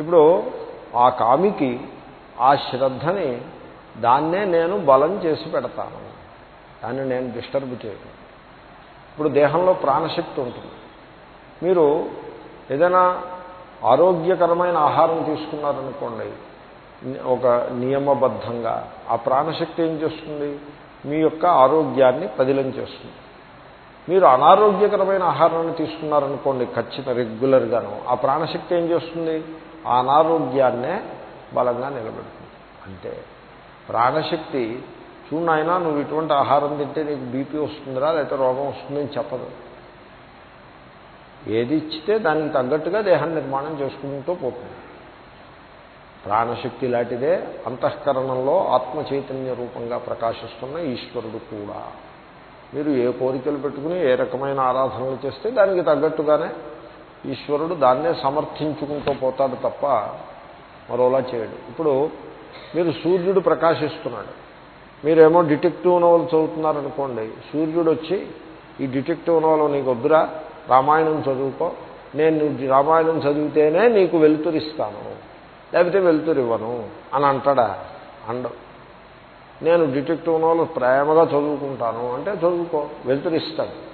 ఇప్పుడు ఆ కామికి ఆ శ్రద్ధని దాన్నే నేను బలం చేసి పెడతాను. దాన్ని నేను డిస్టర్బ్ చేయను. ఇప్పుడు దేహంలో ప్రాణశక్తి ఉంటుంది. మీరు ఏదైనా ఆరోగ్యకరమైన ఆహారం తీసుకున్నారనుకోండి ఒక నియమబద్ధంగా ఆ ప్రాణశక్తి ఏం చేస్తుంది? మీ యొక్క ఆరోగ్యాన్ని పదిలం చేస్తుంది. మీరు అనారోగ్యకరమైన ఆహారాన్ని తీసుకున్నారనుకోండి ఖచ్చిత రెగ్యులర్గాను ఆ ప్రాణశక్తి ఏం చేస్తుంది? ఆ అనారోగ్యాన్నే బలంగా నిలబెడుతుంది. అంటే ప్రాణశక్తి చూడు నువ్వు ఇటువంటి ఆహారం తింటే నీకు బీపీ వస్తుందిరా లేకపోతే రోగం వస్తుందని చెప్పదు. ఏది ఇచ్చితే దానికి తగ్గట్టుగా దేహాన్ని నిర్మాణం చేసుకుంటూ పోతుంది. ప్రాణశక్తి లాంటిదే అంతఃకరణంలో ఆత్మ చైతన్య రూపంగా ప్రకాశిస్తున్న ఈశ్వరుడు కూడా. మీరు ఏ కోరికలు పెట్టుకుని ఏ రకమైన ఆరాధనలు చేస్తే దానికి తగ్గట్టుగానే ఈశ్వరుడు దాన్నే సమర్థించుకుంటూ పోతాడు తప్ప మరోలా చేయడు. ఇప్పుడు మీరు సూర్యుడు ప్రకాశిస్తున్నాడు. మీరేమో డిటెక్టివ్ నవల్ చదువుతున్నారనుకోండి సూర్యుడు వచ్చి ఈ డిటెక్టివ్ నవల్ నీకు వద్దురా రామాయణం చదువుకో నేను రామాయణం చదివితేనే నీకు వెలుతురిస్తాను లేకపోతే వెలుతురివ్వను అని అంటాడా? అండవు నేను డిటెక్టివ్ నవల్ ప్రేమగా చదువుకుంటాను అంటే చదువుకో వెలుతురిస్తాడు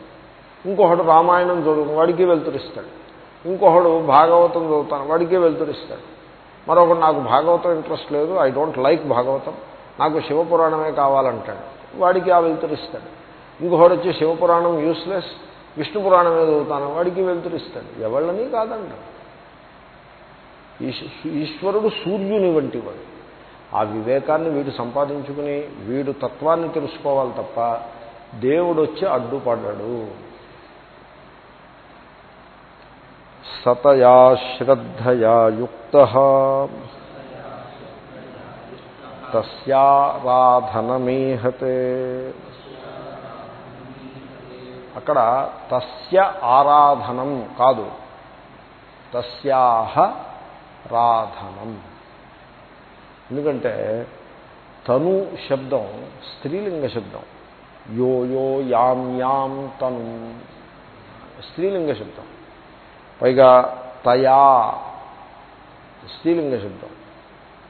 ఇంకొకడు రామాయణం చదువు వాడికి వెలుతురిస్తాడు ఇంకొకడు భాగవతం చదువుతాను వాడికే వెళ్తురిస్తాడు మరొకడు నాకు భాగవతం ఇంట్రెస్ట్ లేదు ఐ డోంట్ లైక్ భాగవతం నాకు శివపురాణమే కావాలంటాడు. వాడికి ఆ వెళ్తురిస్తాడు ఇంకొకడు వచ్చి శివపురాణం యూస్లెస్ విష్ణు పురాణం చదువుతాను వాడికి వెళ్తురిస్తాడు ఎవళ్ళని కాదంట ఈశ్వరుడు సూర్యుని వంటి వాడు ఆ వివేకాన్ని వీడు సంపాదించుకుని వీడు తత్వాన్ని తెలుసుకోవాలి తప్ప దేవుడు వచ్చి అడ్డుపడ్డాడు. సతయా శ్రద్ధయా యుక్త. తస్యారాధనమీహతే అక్కడ తస్య ఆరాధనం కాదు. తస్యాహ రాధనం. ఎందుకంటే తను శబ్దం స్త్రీలింగ శబ్దం. యో యో యాం యాం తను. స్త్రీలింగ శబ్దం. పైగా తయా స్త్రీలింగ శబ్దం.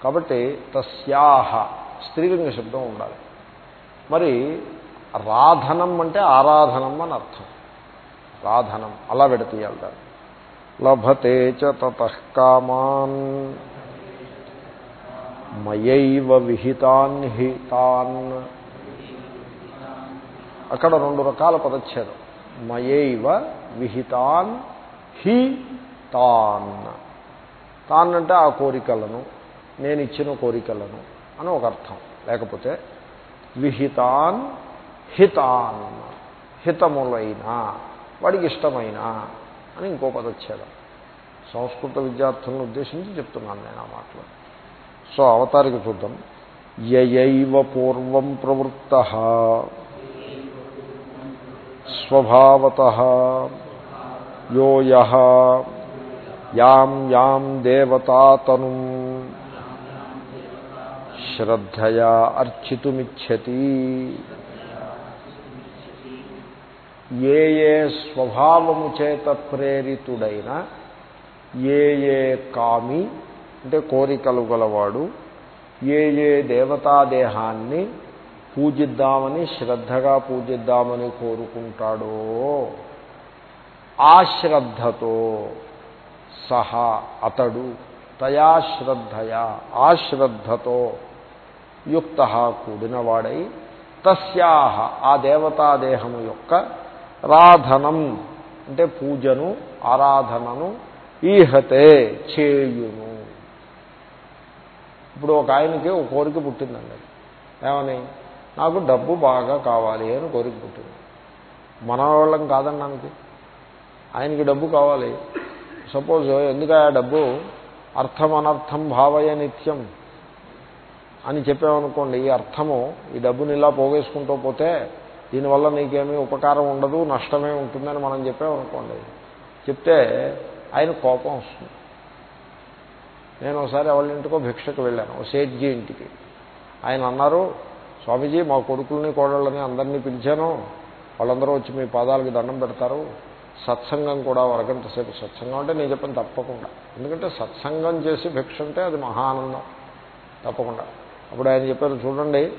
కాబట్టి తస్యాహ స్త్రీలింగ శబ్దం ఉండాలి. మరి రాధనం అంటే ఆరాధనం అని అర్థం. రాధనం అలా విడతీయాలి దాన్ని. లభతే చ మయైవ విహితాన్ హితాన్. అక్కడ రెండు రకాల పదచ్ఛేదం. మయైవ విహితాన్ హి తాన్. తాన్ అంటే ఆ కోరికలను నేను ఇచ్చిన కోరికలను అని ఒక అర్థం. లేకపోతే విహితాన్ హితాన్. హితములైన వాడికి ఇష్టమైన అని ఇంకో పదచ్ఛేదం. సంస్కృత విద్యార్థులను ఉద్దేశించి చెప్తున్నాను నేను ఆ మాటలు. సో అవతారికి చూద్దాం. యయైవ పూర్వం ప్రవృత్త స్వభావత యో యాం యాం దేవతాతను శ్రద్ధయా అర్చితుమిచ్చతి ఏ ఏ స్వభావము చేత ప్రేరితుడైన ఏ ఏ కామి అంటే కోరికలు గలవాడు ఏ ఏ దేవతాదేహాన్ని పూజిద్దామని శ్రద్ధగా పూజిద్దామని కోరుకుంటాడో ఆ శ్రద్ధతో సహా అతడు తయా శ్రద్ధయా ఆ శ్రద్ధతో యుక్త కూడినవాడై తస్యాహ ఆ దేవతాదేహము యొక్క రాధనం అంటే పూజను ఆరాధనను ఈహతే చేయును. ఇప్పుడు ఒక ఆయనకి ఒక కోరిక పుట్టిందండి. ఏమని? నాకు డబ్బు బాగా కావాలి అని కోరిక పుట్టింది. మన వాళ్ళం కాదన్నానికి ఆయనకి డబ్బు కావాలి. సపోజ్ ఎందుకు ఆ డబ్బు? అర్థం అనర్థం భావయ నిత్యం అని చెప్పామనుకోండి ఈ అర్థము ఈ డబ్బుని ఇలా పోగేసుకుంటూ పోతే దీనివల్ల నీకేమీ ఉపకారం ఉండదు నష్టమే ఉంటుందని మనం చెప్పామనుకోండి. చెప్తే ఆయన కోపం వస్తుంది. నేను ఒకసారి ఎవరి ఇంటికో భిక్షకు వెళ్ళాను ఓ సేట్జీ ఇంటికి. ఆయన అన్నారు స్వామీజీ మా కొడుకుల్ని కోడళ్ళని అందరినీ పిలిచాను. వాళ్ళందరూ వచ్చి మీ పాదాలకు దండం పెడతారు. సత్సంగం కూడా అరగంట సేపు సత్సంగం అంటే నేను చెప్పాను తప్పకుండా. ఎందుకంటే సత్సంగం చేసి భిక్ష అంటే అది మహానందం. తప్పకుండా. అప్పుడు ఆయన చెప్పారు చూడండి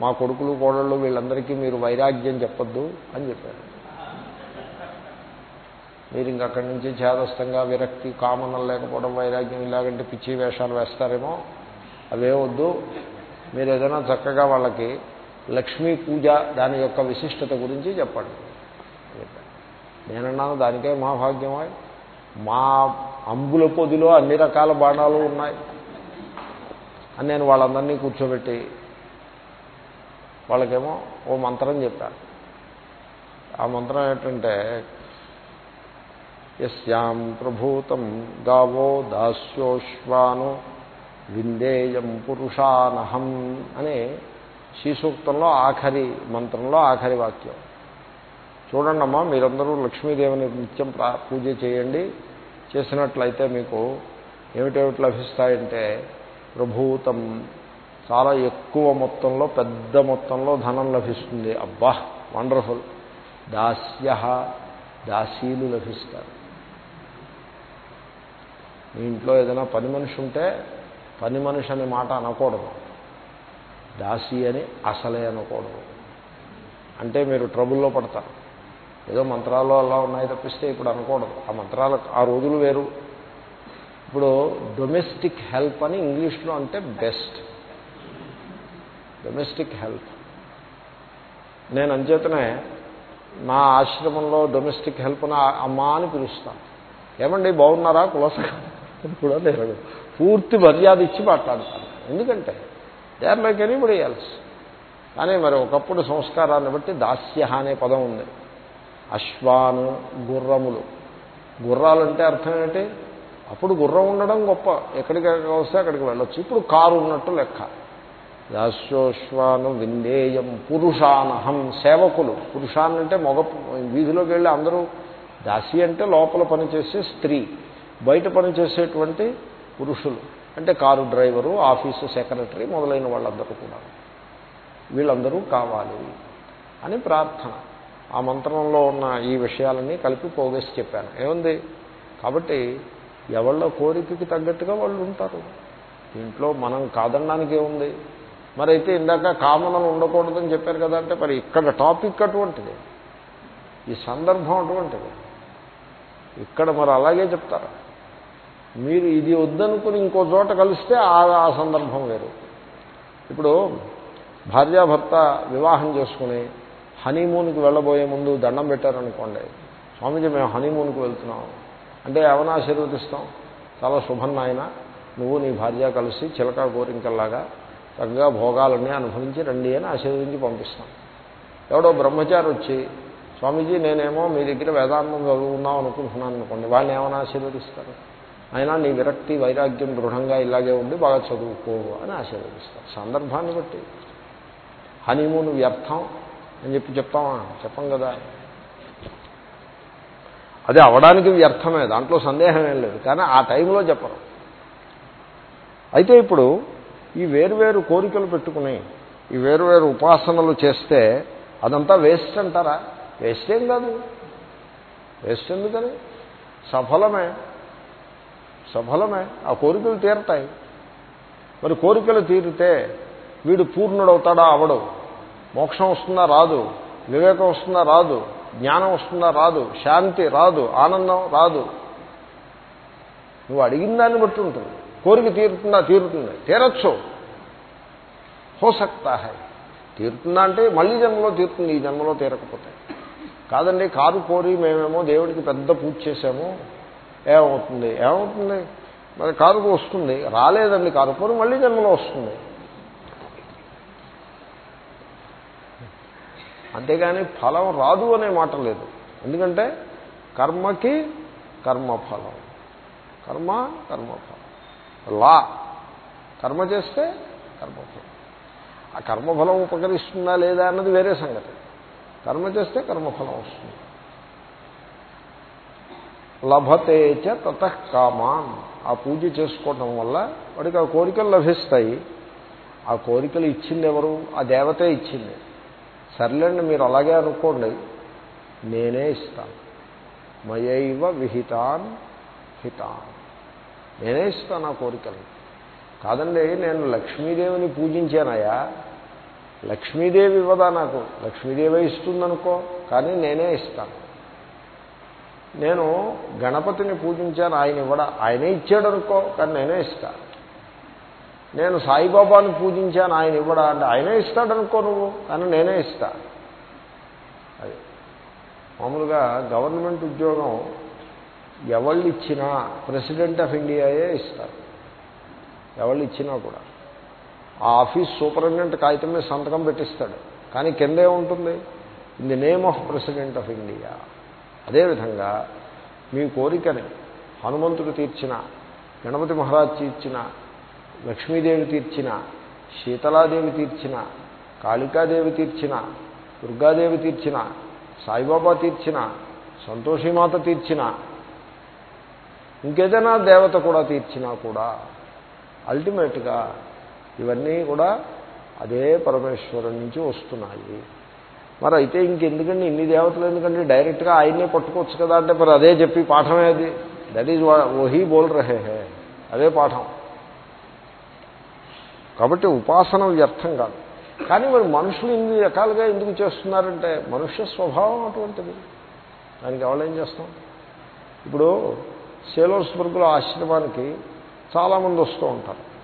మా కొడుకులు కోడళ్ళు వీళ్ళందరికీ మీరు వైరాగ్యం చెప్పొద్దు అని చెప్పారు. మీరు ఇంక అక్కడి నుంచి చేదస్తంగా విరక్తి కామనం లేకపోవడం వైరాగ్యం ఇలాగంటే పిచ్చి వేషాలు వేస్తారేమో అవే వద్దు. మీరు ఏదైనా చక్కగా వాళ్ళకి లక్ష్మీ పూజ దాని యొక్క విశిష్టత గురించి చెప్పండి. నేనన్నాను దానికే మా భాగ్యమా మా అంబుల పొదిలో అన్ని రకాల బాణాలు ఉన్నాయి. అని నేను వాళ్ళందరినీ కూర్చోబెట్టి వాళ్ళకేమో ఓ మంత్రం చెప్పాను. ఆ మంత్రం ఏంటంటే ఎస్యాం ప్రభూతం గావో దాస్యోశ్వాను విందేయం పురుషానహం అని శ్రీసూక్తంలో ఆఖరి మంత్రంలో ఆఖరి వాక్యం. చూడండమ్మా మీరందరూ లక్ష్మీదేవిని నిత్యం పూజ చేయండి. చేసినట్లయితే మీకు ఏమిటేమిటి లభిస్తాయంటే ప్రభూతం చాలా ఎక్కువ మొత్తంలో పెద్ద మొత్తంలో ధనం లభిస్తుంది. అబ్బా వండర్ఫుల్. దాస్య దాసీలు లభిస్తారు. మీ ఇంట్లో ఏదైనా పని మనిషి ఉంటే పని మనిషి అనే మాట అనకూడదు. దాసి అని అసలే అనకూడదు. అంటే మీరు ట్రబుల్లో పడతారు. ఏదో మంత్రాలు అలా ఉన్నాయి తప్పిస్తే ఇప్పుడు అనకూడదు. ఆ మంత్రాలు ఆ రోజులు వేరు. ఇప్పుడు డొమెస్టిక్ హెల్ప్ అని ఇంగ్లీష్లో అంటే బెస్ట్. Domestic help. నేను అంచేతనే నా ఆశ్రమంలో డొమెస్టిక్ హెల్ప్ను అమ్మ అని పిలుస్తాను. ఏమండి బాగున్నారా? కులసగా కూడా నేను పూర్తి మర్యాద ఇచ్చి మాట్లాడతాను. ఎందుకంటే they are like anybody else. కానీ మరి ఒకప్పుడు సంస్కారాన్ని బట్టి దాస్య అనే పదం ఉంది. అశ్వాను గుర్రములు. గుర్రాలంటే అర్థం ఏంటి? అప్పుడు గుర్రం ఉండడం గొప్ప. ఎక్కడికి వస్తే అక్కడికి వెళ్ళొచ్చు. ఇప్పుడు కారు ఉన్నట్టు లెక్క. దాస్యోశ్వాను విందేయం పురుషానహం సేవకులు. పురుషానంటే మగ వీధిలోకి వెళ్ళి అందరూ దాసి అంటే లోపల పనిచేసే స్త్రీ. బయట పనిచేసేటువంటి పురుషులు. అంటే కారు డ్రైవరు ఆఫీసు సెక్రటరీ మొదలైన వాళ్ళందరూ కూడా వీళ్ళందరూ కావాలి అని ప్రార్థన. ఆ మంత్రంలో ఉన్న ఈ విషయాలన్నీ కలిపి పోగేసి చెప్పాను. ఏముంది? కాబట్టి ఎవళ్ళ కోరికకి తగ్గట్టుగా వాళ్ళు ఉంటారు. దీంట్లో మనం కాదనడానికి ఏముంది? మరి అయితే ఇందాక కామనలు ఉండకూడదని చెప్పారు కదా అంటే మరి ఇక్కడ టాపిక్ అటువంటిది. ఈ సందర్భం అటువంటిది. ఇక్కడ మరి అలాగే చెప్తారు. మీరు ఇది వద్దనుకుని ఇంకో చోట కలిస్తే ఆ సందర్భం వేరు. ఇప్పుడు భార్యాభర్త వివాహం చేసుకుని హనీమూన్కి వెళ్ళబోయే ముందు దండం పెట్టారనుకోండి స్వామీజీ మేము హనీమూన్కి వెళ్తున్నాం. అంటే ఏమైనా ఆశీర్వదిస్తాం? చాలా శుభం నాయన నువ్వు నీ భార్య కలిసి చిలక గోరింకల్లాగా చక్కగా భోగాలన్నీ అనుభవించి రండి అని ఆశీర్వదించి పంపిస్తాం. ఎవడో బ్రహ్మచారి వచ్చి స్వామీజీ నేనేమో మీ దగ్గర వేదాంతం చదువుకుందాం అనుకుంటున్నాను అనుకోండి వాళ్ళని ఏమైనా ఆశీర్వదిస్తారు? అయినా నీ విరక్తి వైరాగ్యం దృఢంగా ఇలాగే ఉండి బాగా చదువుకో అని ఆశీర్వదిస్తారు. సందర్భాన్ని బట్టి హనీమూన్ వ్యర్థం అని చెప్పి చెప్తామా? చెప్పం కదా. అది అవడానికి వ్యర్థమే దాంట్లో సందేహం ఏం లేదు. కానీ ఆ టైంలో చెప్పరు. అయితే ఇప్పుడు ఈ వేరువేరు కోరికలు పెట్టుకుని ఈ వేరువేరు ఉపాసనలు చేస్తే అదంతా వేస్ట్ అంటారా? వేస్ట్ ఏం కాదు. వేస్ట్ ఎందుకని? సఫలమే. సఫలమే. ఆ కోరికలు తీరతాయి. మరి కోరికలు తీరితే వీడు పూర్ణుడవుతాడా? అవడు. మోక్షం వస్తుందా రాదు వివేకం వస్తుందా రాదు జ్ఞానం వస్తుందా రాదు శాంతి రాదు ఆనందం రాదు. నువ్వు అడిగిన దాన్ని బట్టి ఉంటుంది. కోరిక తీరుతుందా తీరుతుంది? తీరచ్చు. హోసక్తా హై. తీరుతుందా అంటే మళ్ళీ జన్మలో తీరుతుంది ఈ జన్మలో తీరకపోతే. కాదండి కారు కోరి మేమేమో దేవుడికి పెద్ద పూజ చేసాము ఏమవుతుంది? ఏమవుతుంది? మరి కారుకు వస్తుంది. రాలేదండి కారు కోరి మళ్ళీ జన్మలో వస్తుంది. అంతేగాని ఫలం రాదు అనే మాట లేదు. ఎందుకంటే కర్మకి కర్మఫలం. కర్మ కర్మఫలం. లా. కర్మ చేస్తే కర్మఫలం. ఆ కర్మఫలం ఉపకరిస్తుందా లేదా అన్నది వేరే సంగతి. కర్మ చేస్తే కర్మఫలం వస్తుంది. లభతే చ తతకామాన్ ఆ పూజ చేసుకోవటం వల్ల వాడికి ఆ కోరికలు లభిస్తాయి. ఆ కోరికలు ఇచ్చింది ఎవరు? ఆ దేవతే ఇచ్చింది. సర్లేండి మీరు అలాగే అనుకోండి. నేనే ఇస్తాను. మయైవ విహితాన్ హితాన్. నేనే ఇస్తాను ఆ కోరికలు. కాదండి నేను లక్ష్మీదేవిని పూజించానయా లక్ష్మీదేవి ఇవ్వదా నాకు? లక్ష్మీదేవే ఇస్తుందనుకో కానీ నేనే ఇస్తాను. నేను గణపతిని పూజించాను ఆయన ఇవ్వడా? ఆయనే ఇచ్చాడనుకో కానీ నేనే ఇస్తాను. నేను సాయిబాబాని పూజించాను ఆయన ఇవ్వడా అంటే ఆయనే ఇస్తాడనుకో నువ్వు. కానీ నేనే ఇస్తా. అది. మామూలుగా గవర్నమెంట్ ఉద్యోగం ఎవళ్ళు ఇచ్చినా ప్రెసిడెంట్ ఆఫ్ ఇండియాయే ఇస్తారు. ఎవళ్ళు ఇచ్చినా కూడా. ఆ ఆఫీస్ సూపరింటెండెంట్ కాగితం మీద సంతకం పెట్టిస్తాడు. కానీ కిందే ఉంటుంది in the name of president of India. అదేవిధంగా మీ కోరికని హనుమంతుడు తీర్చిన గణపతి మహారాజ్ తీర్చిన లక్ష్మీదేవి తీర్చిన శీతలాదేవి తీర్చిన కాళికాదేవి తీర్చిన దుర్గాదేవి తీర్చిన సాయిబాబా తీర్చిన సంతోషిమాత తీర్చిన ఇంకేదైనా దేవత కూడా తీర్చినా కూడా అల్టిమేట్గా ఇవన్నీ కూడా అదే పరమేశ్వరం నుంచి వస్తున్నాయి. మరి అయితే ఇంకెందుకండి ఇన్ని దేవతలు ఎందుకంటే డైరెక్ట్గా ఆయన్నే పట్టుకోవచ్చు కదా అంటే మరి అదే చెప్పి పాఠమే అది. దట్ ఈజ్ ఓహీ బోల్ రహే హే అదే పాఠం. కాబట్టి ఉపాసన వ్యర్థం కాదు. కానీ మరి మనుషులు ఇన్ని రకాలుగా ఎందుకు చేస్తున్నారంటే మనుష్య స్వభావం అటువంటిది. దానికి ఎవరు ఏం చేస్తాం? ఇప్పుడు సేలోస్బర్గుల ఆశ్రమానికి చాలామంది వస్తూ ఉంటారు.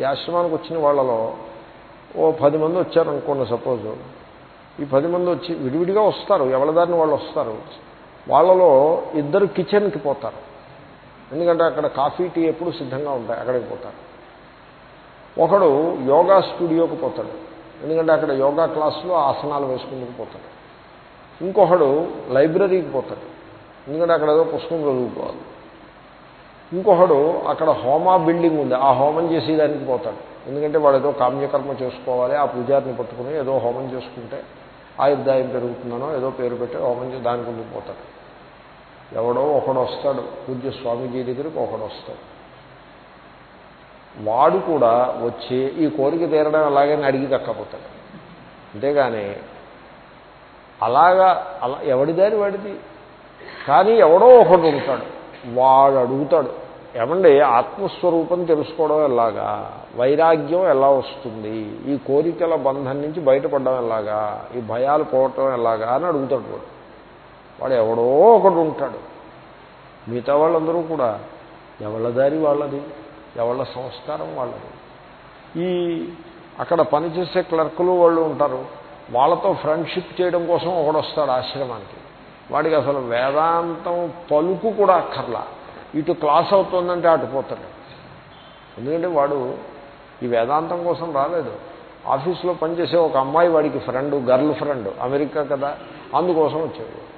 ఈ ఆశ్రమానికి వచ్చిన వాళ్ళలో ఓ పది మంది వచ్చారనుకోండి సపోజ్. ఈ పది మంది వచ్చి విడివిడిగా వస్తారు. ఎవరిదారిని వాళ్ళు వస్తారు. వాళ్ళలో ఇద్దరు కిచెన్కి పోతారు. ఎందుకంటే అక్కడ కాఫీ టీ ఎప్పుడు సిద్ధంగా ఉంటాయి. అక్కడికి పోతారు. ఒకడు యోగా స్టూడియోకి పోతాడు. ఎందుకంటే అక్కడ యోగా క్లాసులో ఆసనాలు వేసుకుందుకు పోతాడు. ఇంకొకడు లైబ్రరీకి పోతాడు. ఎందుకంటే అక్కడ ఏదో పుస్తకం చదువుకోవాలి. ఇంకొకడు అక్కడ హోమా బిల్డింగ్ ఉంది. ఆ హోమం చేసేదానికి పోతాడు. ఎందుకంటే వాడు ఏదో కామ్యకర్మ చేసుకోవాలి ఆ పూజారిని పట్టుకుని ఏదో హోమం చేసుకుంటే ఆయుర్దాయం పెరుగుతుందనో ఏదో పేరు పెట్టి హోమం చేసి దానికి ముందుకు పోతాడు. ఎవడో ఒకడు వస్తాడు. పూజ్య స్వామీజీ దగ్గరికి ఒకడు వస్తాడు. వాడు కూడా వచ్చి ఈ కోరిక తీరడం ఎలాగని అడిగి దక్కపోతాడు అంతేగాని అలాగా అలా ఎవడిదారి వాడిది? కానీ ఎవడో ఒకడు ఉంటాడు. వాడు అడుగుతాడు ఏమండి ఆత్మస్వరూపం తెలుసుకోవడం ఎలాగా? వైరాగ్యం ఎలా వస్తుంది? ఈ కోరికల బంధం నుంచి బయటపడడం ఎలాగా? ఈ భయాలు పోవటం ఎలాగా? అని అడుగుతాడు వాడు. వాడు ఎవడో ఒకడు ఉంటాడు. మిగతా వాళ్ళందరూ కూడా ఎవళ్ళ దారి వాళ్ళది? ఎవళ్ళ సంస్కారం వాళ్ళది. ఈ అక్కడ పనిచేసే క్లర్కులు వాళ్ళు ఉంటారు. వాళ్ళతో ఫ్రెండ్షిప్ చేయడం కోసం ఒకడు వస్తాడు ఆశ్రమానికి. వాడికి అసలు వేదాంతం పలుకు కూడా అక్కర్లా. ఇటు క్లాస్ అవుతుందంటే అటుపోతాడు ఎందుకంటే వాడు ఈ వేదాంతం కోసం రాలేదు. ఆఫీస్లో పనిచేసే ఒక అమ్మాయి వాడికి ఫ్రెండ్ గర్ల్ ఫ్రెండ్ అమెరికా కదా అందుకోసం వచ్చాడు.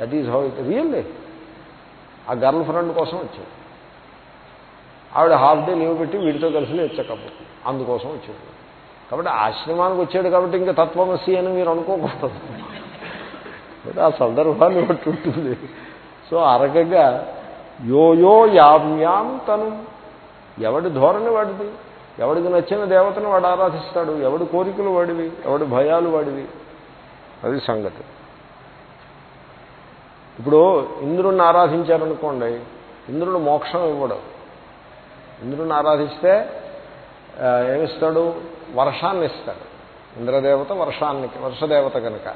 That is how it really ఆ గర్ల్ ఫ్రెండ్ కోసం వచ్చాడు. ఆవిడ హాఫ్ డే లీవ్ పెట్టి వీడితో కలిసి లేచకపోతుంది అందుకోసం వచ్చాడు. కాబట్టి ఆశ్రమానికి వచ్చాడు కాబట్టి ఇంకా తత్వమసి అని మీరు అనుకోకూడదు. ఆ సందర్భాన్ని బట్టి ఉంటుంది. సో ఆ రకంగా యోయో యామ్యాం తను. ఎవడి ధోరణి వాడిది? ఎవడికి నచ్చిన దేవతను వాడు ఆరాధిస్తాడు? ఎవడి కోరికలు వాడివి? ఎవడి భయాలు వాడివి? అది సంగతి. ఇప్పుడు ఇంద్రుణ్ణి ఆరాధించారనుకోండి ఇంద్రుడు మోక్షం ఇవ్వడు. ఇంద్రుని ఆరాధిస్తే ఏమిస్తాడు? వర్షాన్ని ఇస్తాడు. ఇంద్రదేవత వర్షాన్ని వర్షదేవత కనుక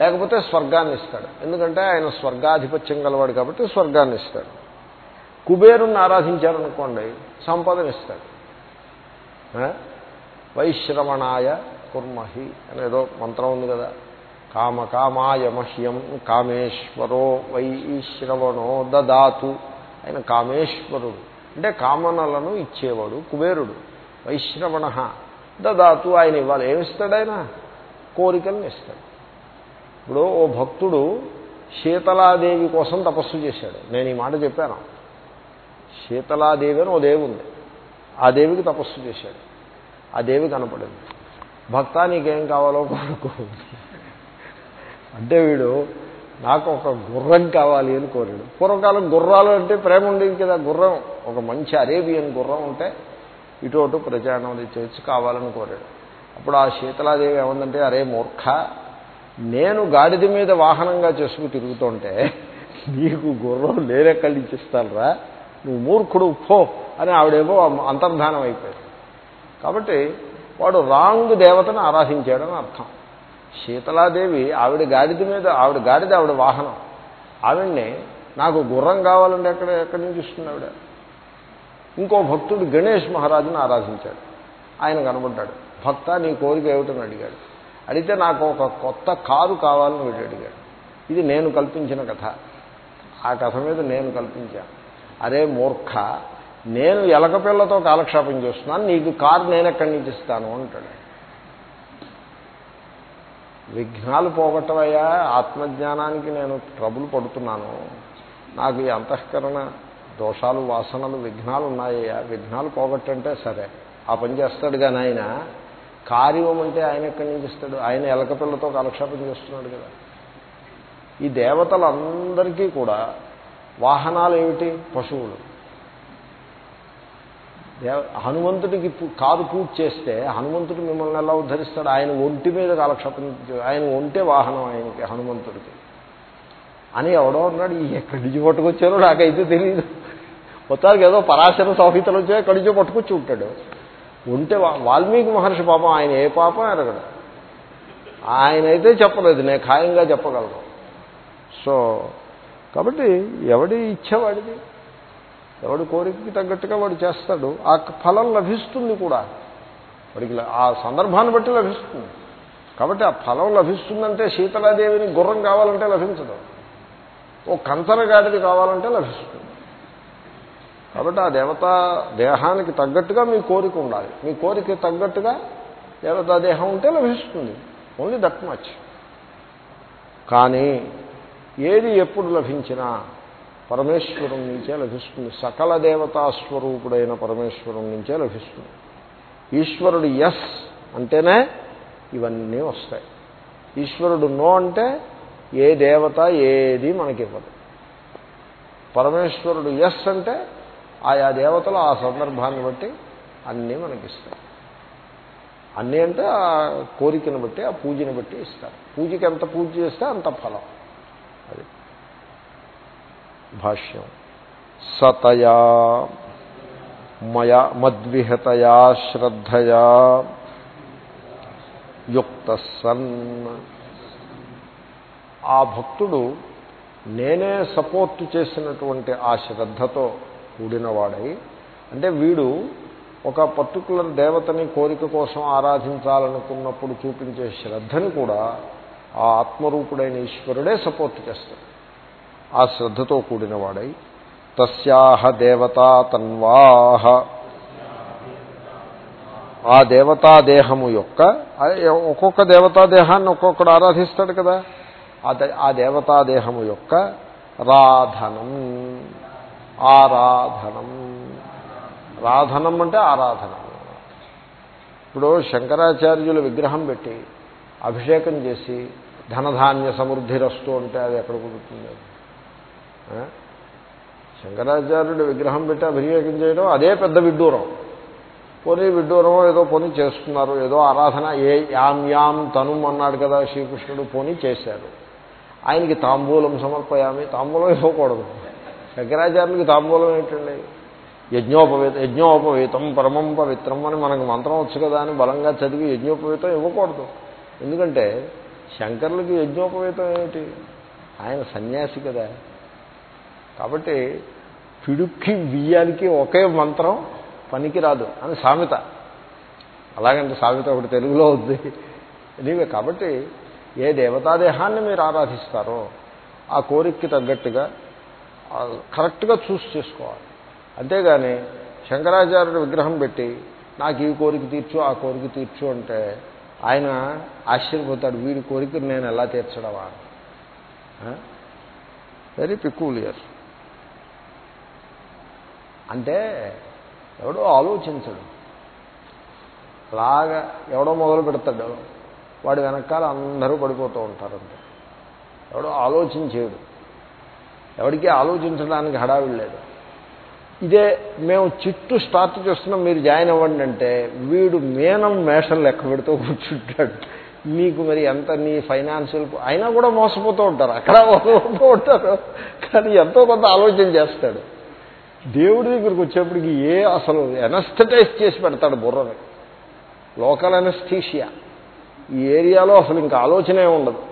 లేకపోతే స్వర్గాన్ని ఇస్తాడు. ఎందుకంటే ఆయన స్వర్గాధిపత్యం గలవాడు కాబట్టి స్వర్గాన్ని ఇస్తాడు. కుబేరుణ్ణి ఆరాధించారనుకోండి సంపదను ఇస్తాడు వైశ్రవణాయ కుర్మహి అనేదో మంత్రం ఉంది కదా. కామ కామాయ మహ్యం కామేశ్వరో వైశ్రవణో దదాతు. ఆయన కామేశ్వరుడు. అంటే కామనలను ఇచ్చేవాడు కుబేరుడు. వైశ్రవణ దదాతు ఆయన ఇవ్వాలి. ఏమిస్తాడు ఆయన? కోరికలను ఇస్తాడు. ఇప్పుడు ఓ భక్తుడు శీతలాదేవి కోసం తపస్సు చేశాడు. నేను ఈ మాట చెప్పాను. శీతలాదేవి అని ఓ దేవి ఉంది. ఆ దేవికి తపస్సు చేశాడు. ఆ దేవి కనపడింది. భక్త నీకేం కావాలో కోరుకో. అంటే వీడు నాకు ఒక గుర్రం కావాలి అని కోరాడు. పూర్వకాలం గుర్రాలు అంటే ప్రేమ ఉండేది కదా గుర్రం. ఒక మంచి అరేబియన్ గుర్రం ఉంటే ఇటు అటు ప్రచారం చేసి కావాలని కోరాడు. అప్పుడు ఆ శీతలాదేవి ఏమందంటే అరే మూర్ఖ నేను గాడిద మీద వాహనంగా చేసుకు తిరుగుతుంటే నీకు గుర్రం లేరెక్కడి నుంచి ఇస్తానరా? నువ్వు మూర్ఖుడు పో అని ఆవిడేమో అంతర్ధానం అయిపోయాడు కాబట్టి వాడు రాంగ్ దేవతను ఆరాధించాడని అర్థం. శీతలాదేవి ఆవిడ గాడిద మీద ఆవిడ గాడిద ఆవిడ వాహనం. ఆవిడ్ని నాకు గుర్రం కావాలంటే ఎక్కడ ఎక్కడి నుంచి ఇస్తుంది ఆవిడ? ఇంకో భక్తుడు గణేష్ మహారాజుని ఆరాధించాడు. ఆయన కనబడ్డాడు. భక్త నీ కోరిక ఏమిటని అడిగాడు. అడిగితే నాకు ఒక కొత్త కారు కావాలని వీడు అడిగాడు. ఇది నేను కల్పించిన కథ. ఆ కథ మీద నేను కల్పించాను అరే మూర్ఖ నేను ఎలక పిల్లతో కాలక్షేపం చేస్తున్నాను నీకు కారు నేను ఎక్కడి నుంచి ఇస్తాను అంటాడు. విఘ్నాలు పోగొట్టవయ్యా ఆత్మజ్ఞానానికి నేను ట్రబుల్ పడుతున్నాను. నాకు ఈ అంతఃకరణ దోషాలు వాసనలు విఘ్నాలు ఉన్నాయ్యా. విఘ్నాలు పోగొట్టంటే సరే. ఆ పని చేస్తాడు కానీ ఆయన కార్యం అంటే ఆయన ఎక్కడి నుంచి ఇస్తాడు ఆయన ఎలక పిల్లతో కాలక్షేపం చేస్తున్నాడు కదా. ఈ దేవతలందరికీ కూడా వాహనాలు ఏమిటి? పశువులు. హనుమంతుడికి కారు పూజ చేస్తే హనుమంతుడు మిమ్మల్ని ఎలా ఉద్ధరిస్తాడు? ఆయన ఒంటి మీద కాలక్షేపం ఆయన ఒంటే వాహనం ఆయనకి హనుమంతుడికి. అని ఎవడో ఉన్నాడు ఎక్కడి నుంచి పట్టుకొచ్చారో నాకైతే తెలియదు మొత్తానికి ఏదో పరాశర సౌహితలు వచ్చా ఎక్కడి నుంచో పట్టుకొచ్చి ఉంటాడు. ఉంటే వాల్మీకి మహర్షి పాపం ఆయన ఏ పాపం ఎరగడు. ఆయన అయితే చెప్పలేదు నేను ఖాయంగా చెప్పగలను. సో కాబట్టి ఎవడి ఇచ్చేవాడిది ఎవడి కోరికకి తగ్గట్టుగా వాడు చేస్తాడు ఆ ఫలం లభిస్తుంది కూడా. వాడికి ఆ సందర్భాన్ని బట్టి లభిస్తుంది. కాబట్టి ఆ ఫలం లభిస్తుందంటే శీతలాదేవిని గుర్రం కావాలంటే లభించదు. ఓ కంచరగాడిది కావాలంటే లభిస్తుంది. కాబట్టి ఆ దేవతా దేహానికి తగ్గట్టుగా మీ కోరిక ఉండాలి. మీ కోరిక తగ్గట్టుగా దేవతా దేహం ఉంటే లభిస్తుంది. ఓన్లీ దట్ మచ్ కానీ ఏది ఎప్పుడు లభించినా పరమేశ్వరం నుంచే లభిస్తుంది. సకల దేవతాస్వరూపుడైన పరమేశ్వరం నుంచే లభిస్తుంది. ఈశ్వరుడు ఎస్ అంటేనే ఇవన్నీ వస్తాయి. ఈశ్వరుడు నో అంటే ఏ దేవత ఏది మనకివ్వదు పరమేశ్వరుడు ఎస్ అంటే ఆయా దేవతలు ఆ సందర్భాన్ని బట్టి అన్నీ మనకిస్తాయి అన్నీ అంటే ఆ కోరికను బట్టి ఆ పూజని బట్టి ఇస్తారు. పూజకి ఎంత పూజ చేస్తే అంత ఫలం. అది. భాష్యం. సతయా మయా మద్విహతయా శ్రద్ధయా యుక్త సన్ ఆ భక్తుడు నేనే సపోర్ట్ చేసినటువంటి ఆ శ్రద్ధతో కూడినవాడై అంటే వీడు ఒక పర్టికులర్ దేవతని కోరిక కోసం ఆరాధించాలనుకున్నప్పుడు చూపించే శ్రద్ధని కూడా ఆ ఆత్మరూపుడైన ఈశ్వరుడే సపోర్ట్ చేస్తాడు. ఆ శ్రద్ధతో కూడినవాడై తస్యాహ దేవతా తన్వాహ. ఆ దేవతాదేహము యొక్క ఒక్కొక్క దేవతాదేహాన్ని ఒక్కొక్కడు ఆరాధిస్తాడు కదా ఆ దేవతాదేహము యొక్క రాధనం. ఆరాధనం. రాధనం అంటే ఆరాధనం. ఇప్పుడు శంకరాచార్యుల విగ్రహం పెట్టి అభిషేకం చేసి ధనధాన్య సమృద్ధి రస్తు అంటే అది ఎక్కడ కుదురుతుంది? శంకరాచార్యుడు విగ్రహం పెట్టి అభిషేకం చేయడం అదే పెద్ద విడ్డూరం. పోనీ విడ్డూరమో ఏదో పోనీ చేస్తున్నారు ఏదో ఆరాధన ఏ యాం యాం తను అన్నాడు కదా శ్రీకృష్ణుడు పోనీ చేశారు. ఆయనకి తాంబూలం సమర్పయామి తాంబూలం ఇవ్వకూడదు. శంకరాచార్యులకి తాంబూలం ఏంటండి? యజ్ఞోపవేత యజ్ఞోపవేతం పరమం పవిత్రం అని మనకు మంత్రం వచ్చు కదా అని బలంగా చదివి యజ్ఞోపవేతం ఇవ్వకూడదు. ఎందుకంటే శంకరులకి యజ్ఞోపవేతం ఏమిటి? ఆయన సన్యాసి కదా. కాబట్టి పిడుక్కి బియ్యానికి ఒకే మంత్రం పనికిరాదు అని సామెత. అలాగంటే సామెత ఒకటి తెలుగులో ఉంది. నీవే కాబట్టి ఏ దేవతాదేహాన్ని మీరు ఆరాధిస్తారో ఆ కోరికకి తగ్గట్టుగా కరెక్ట్గా చూస్ చేసుకోవాలి. అంతేగాని శంకరాచార్యుడు విగ్రహం పెట్టి నాకు ఈ కోరిక తీర్చు ఆ కోరిక తీర్చు అంటే ఆయన ఆశ్చర్యపోతాడు వీడి కోరికను నేను ఎలా తీర్చడమా? వెరీ పికూలియర్ అంటే ఎవడో ఆలోచించడు. అలాగా ఎవడో మొదలు పెడతాడు. వాడు వెనకాల అందరూ పడిపోతూ ఉంటారంటే ఎవడో ఆలోచించేడు. ఎవడికి ఆలోచించడానికి హడావిడి లేదు. ఇదే మేము చిట్టు స్టార్ట్ చేస్తున్నాం మీరు జాయిన్ అవ్వండి అంటే వీడు మేనం మేషం లెక్క పెడుతూ కూర్చుంటాడు. మీకు మరి ఎంత నీ ఫైనాన్షియల్ అయినా కూడా మోసపోతూ ఉంటారు. అక్కడ మోసపోతూ ఉంటారు. కానీ ఎంతో కొంత ఆలోచన చేస్తాడు. దేవుడి దగ్గరికి వచ్చేప్పటికి ఏ అసలు ఎనస్థటైజ్ చేసి పెడతాడు బుర్రని. లోకల్ ఎనస్థీషియా ఈ ఏరియాలో అసలు ఇంకా ఆలోచనే ఉండదు.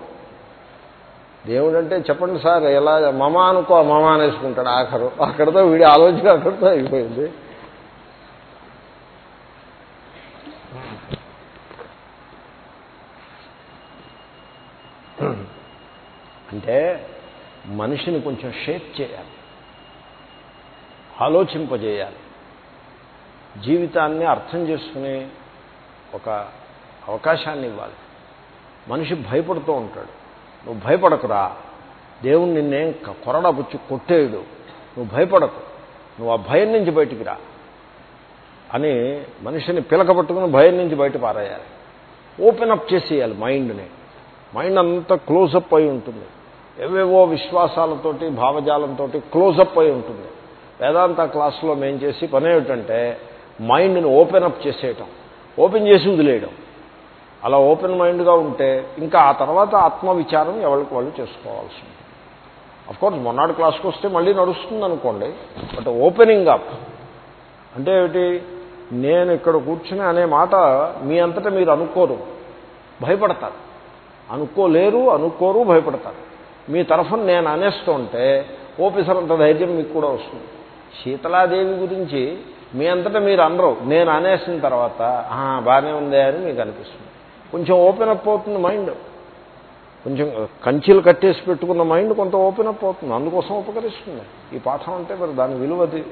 దేవుడు అంటే చెప్పండి సార్ ఎలా మమ అనుకో మమ అనేసుకుంటాడు ఆఖరు. అక్కడితో వీడి ఆలోచన అక్కడితో అయిపోయింది. అంటే మనిషిని కొంచెం షేప్ చేయాలి. ఆలోచింపజేయాలి. జీవితాన్ని అర్థం చేసుకునే ఒక అవకాశాన్ని ఇవ్వాలి మనిషి భయపడుతూ ఉంటాడు. నువ్వు భయపడకురా. దేవుడు నిన్నేం కొరడా పుచ్చి కొట్టేయడు. నువ్వు భయపడకు. నువ్వు ఆ భయం నుంచి బయటికి రా. అని మనిషిని పిలకపట్టుకుని భయం నుంచి బయట పారేయాలి. ఓపెన్ అప్ చేసేయాలి మైండ్ని. మైండ్ అంతా క్లోజప్ అయి ఉంటుంది. ఏవేవో విశ్వాసాలతోటి భావజాలంతో క్లోజప్ అయి ఉంటుంది. వేదాంత క్లాసులో మేం చేసి పని ఏమిటంటే మైండ్ని ఓపెన్ అప్ చేసేయటం ఓపెన్ చేసి వదిలేయడం. అలా ఓపెన్ మైండ్గా ఉంటే ఇంకా ఆ తర్వాత ఆత్మవిచారం ఎవరికి వాళ్ళు చేసుకోవాల్సి ఉంటుంది. అఫ్కోర్స్ మొన్నటి క్లాస్కి వస్తే మళ్ళీ నడుస్తుంది అనుకోండి బట్ ఓపెనింగ్ అప్ అంటే ఏమిటి? నేను ఇక్కడ కూర్చుని అనే మాట మీ అంతటా మీరు అనుకోరు భయపడతారు. అనుకోలేరు అనుకోరు భయపడతారు. మీ తరఫున నేను అనేస్తుంటే ఓపెసరంత ధైర్యం మీకు కూడా వస్తుంది. శీతలాదేవి గురించి మీ అంతటా మీరు అనరు. నేను అనేసిన తర్వాత బాగానే ఉందే అని మీకు అనిపిస్తుంది. కొంచెం ఓపెన్ అప్ అవుతుంది మైండ్. కొంచెం కంచెలు కట్టేసి పెట్టుకున్న మైండ్ కొంత ఓపెన్ అప్ అవుతుంది. అందుకోసం ఉపకరిస్తుంది. ఈ పాఠం అంటే మరి దాని విలువది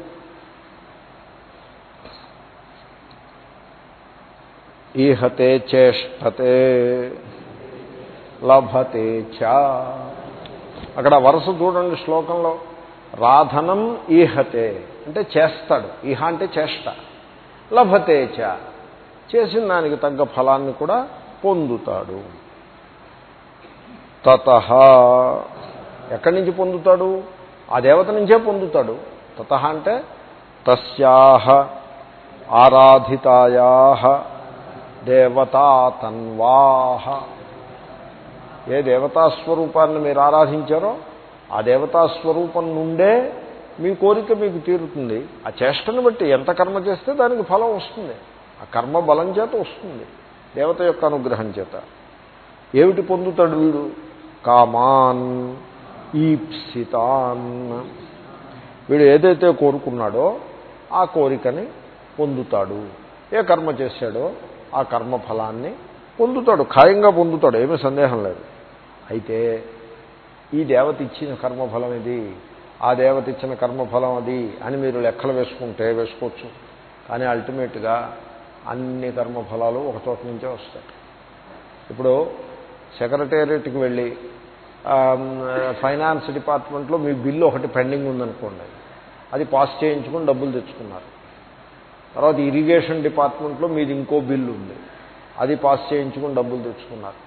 ఈహతే చేష్టతే లభతే చ. అక్కడ వరుస చూడండి శ్లోకంలో. రాధనం ఈహతే. అంటే చేస్తాడు. ఈహ అంటే చేష్ట. లభతే చ. చేసిన దానికి తగ్గ ఫలాన్ని కూడా పొందుతాడు. తత. ఎక్కడి నుంచి పొందుతాడు? ఆ దేవత నుంచే పొందుతాడు. తత అంటే తస్యాహ ఆరాధితాయా దేవతా తన్వాహ ఏ దేవతాస్వరూపాన్ని మీరు ఆరాధించారో ఆ దేవతాస్వరూపం నుండే మీ కోరిక మీకు తీరుతుంది. ఆ చేష్టను బట్టి ఎంత కర్మ చేస్తే దానికి ఫలం వస్తుంది. ఆ కర్మ బలం చేత వస్తుంది. దేవత యొక్క అనుగ్రహం చేత. ఏమిటి పొందుతాడు వీడు? కామాన్ ఈప్సితాన్. వీడు ఏదైతే కోరుకున్నాడో ఆ కోరికని పొందుతాడు. ఏ కర్మ చేశాడో ఆ కర్మ ఫలాన్ని పొందుతాడు. ఖాయంగా పొందుతాడు. ఏమీ సందేహం లేదు. అయితే ఈ దేవత ఇచ్చిన కర్మఫలం ఇది ఆ దేవత ఇచ్చిన కర్మఫలం అది అని మీరు లెక్కలు వేసుకుంటే వేసుకోవచ్చు. కానీ అల్టిమేట్గా అన్ని కర్మఫలాలు ఒక చోట నుంచే వస్తాయి. ఇప్పుడు సెక్రటేరియట్కి వెళ్ళి ఫైనాన్స్ డిపార్ట్మెంట్లో మీ బిల్లు ఒకటి పెండింగ్ ఉందనుకోండి అది పాస్ చేయించుకుని డబ్బులు తెచ్చుకున్నారు. తర్వాత ఇరిగేషన్ డిపార్ట్మెంట్లో మీది ఇంకో బిల్లు ఉంది అది పాస్ చేయించుకుని డబ్బులు తెచ్చుకున్నారు.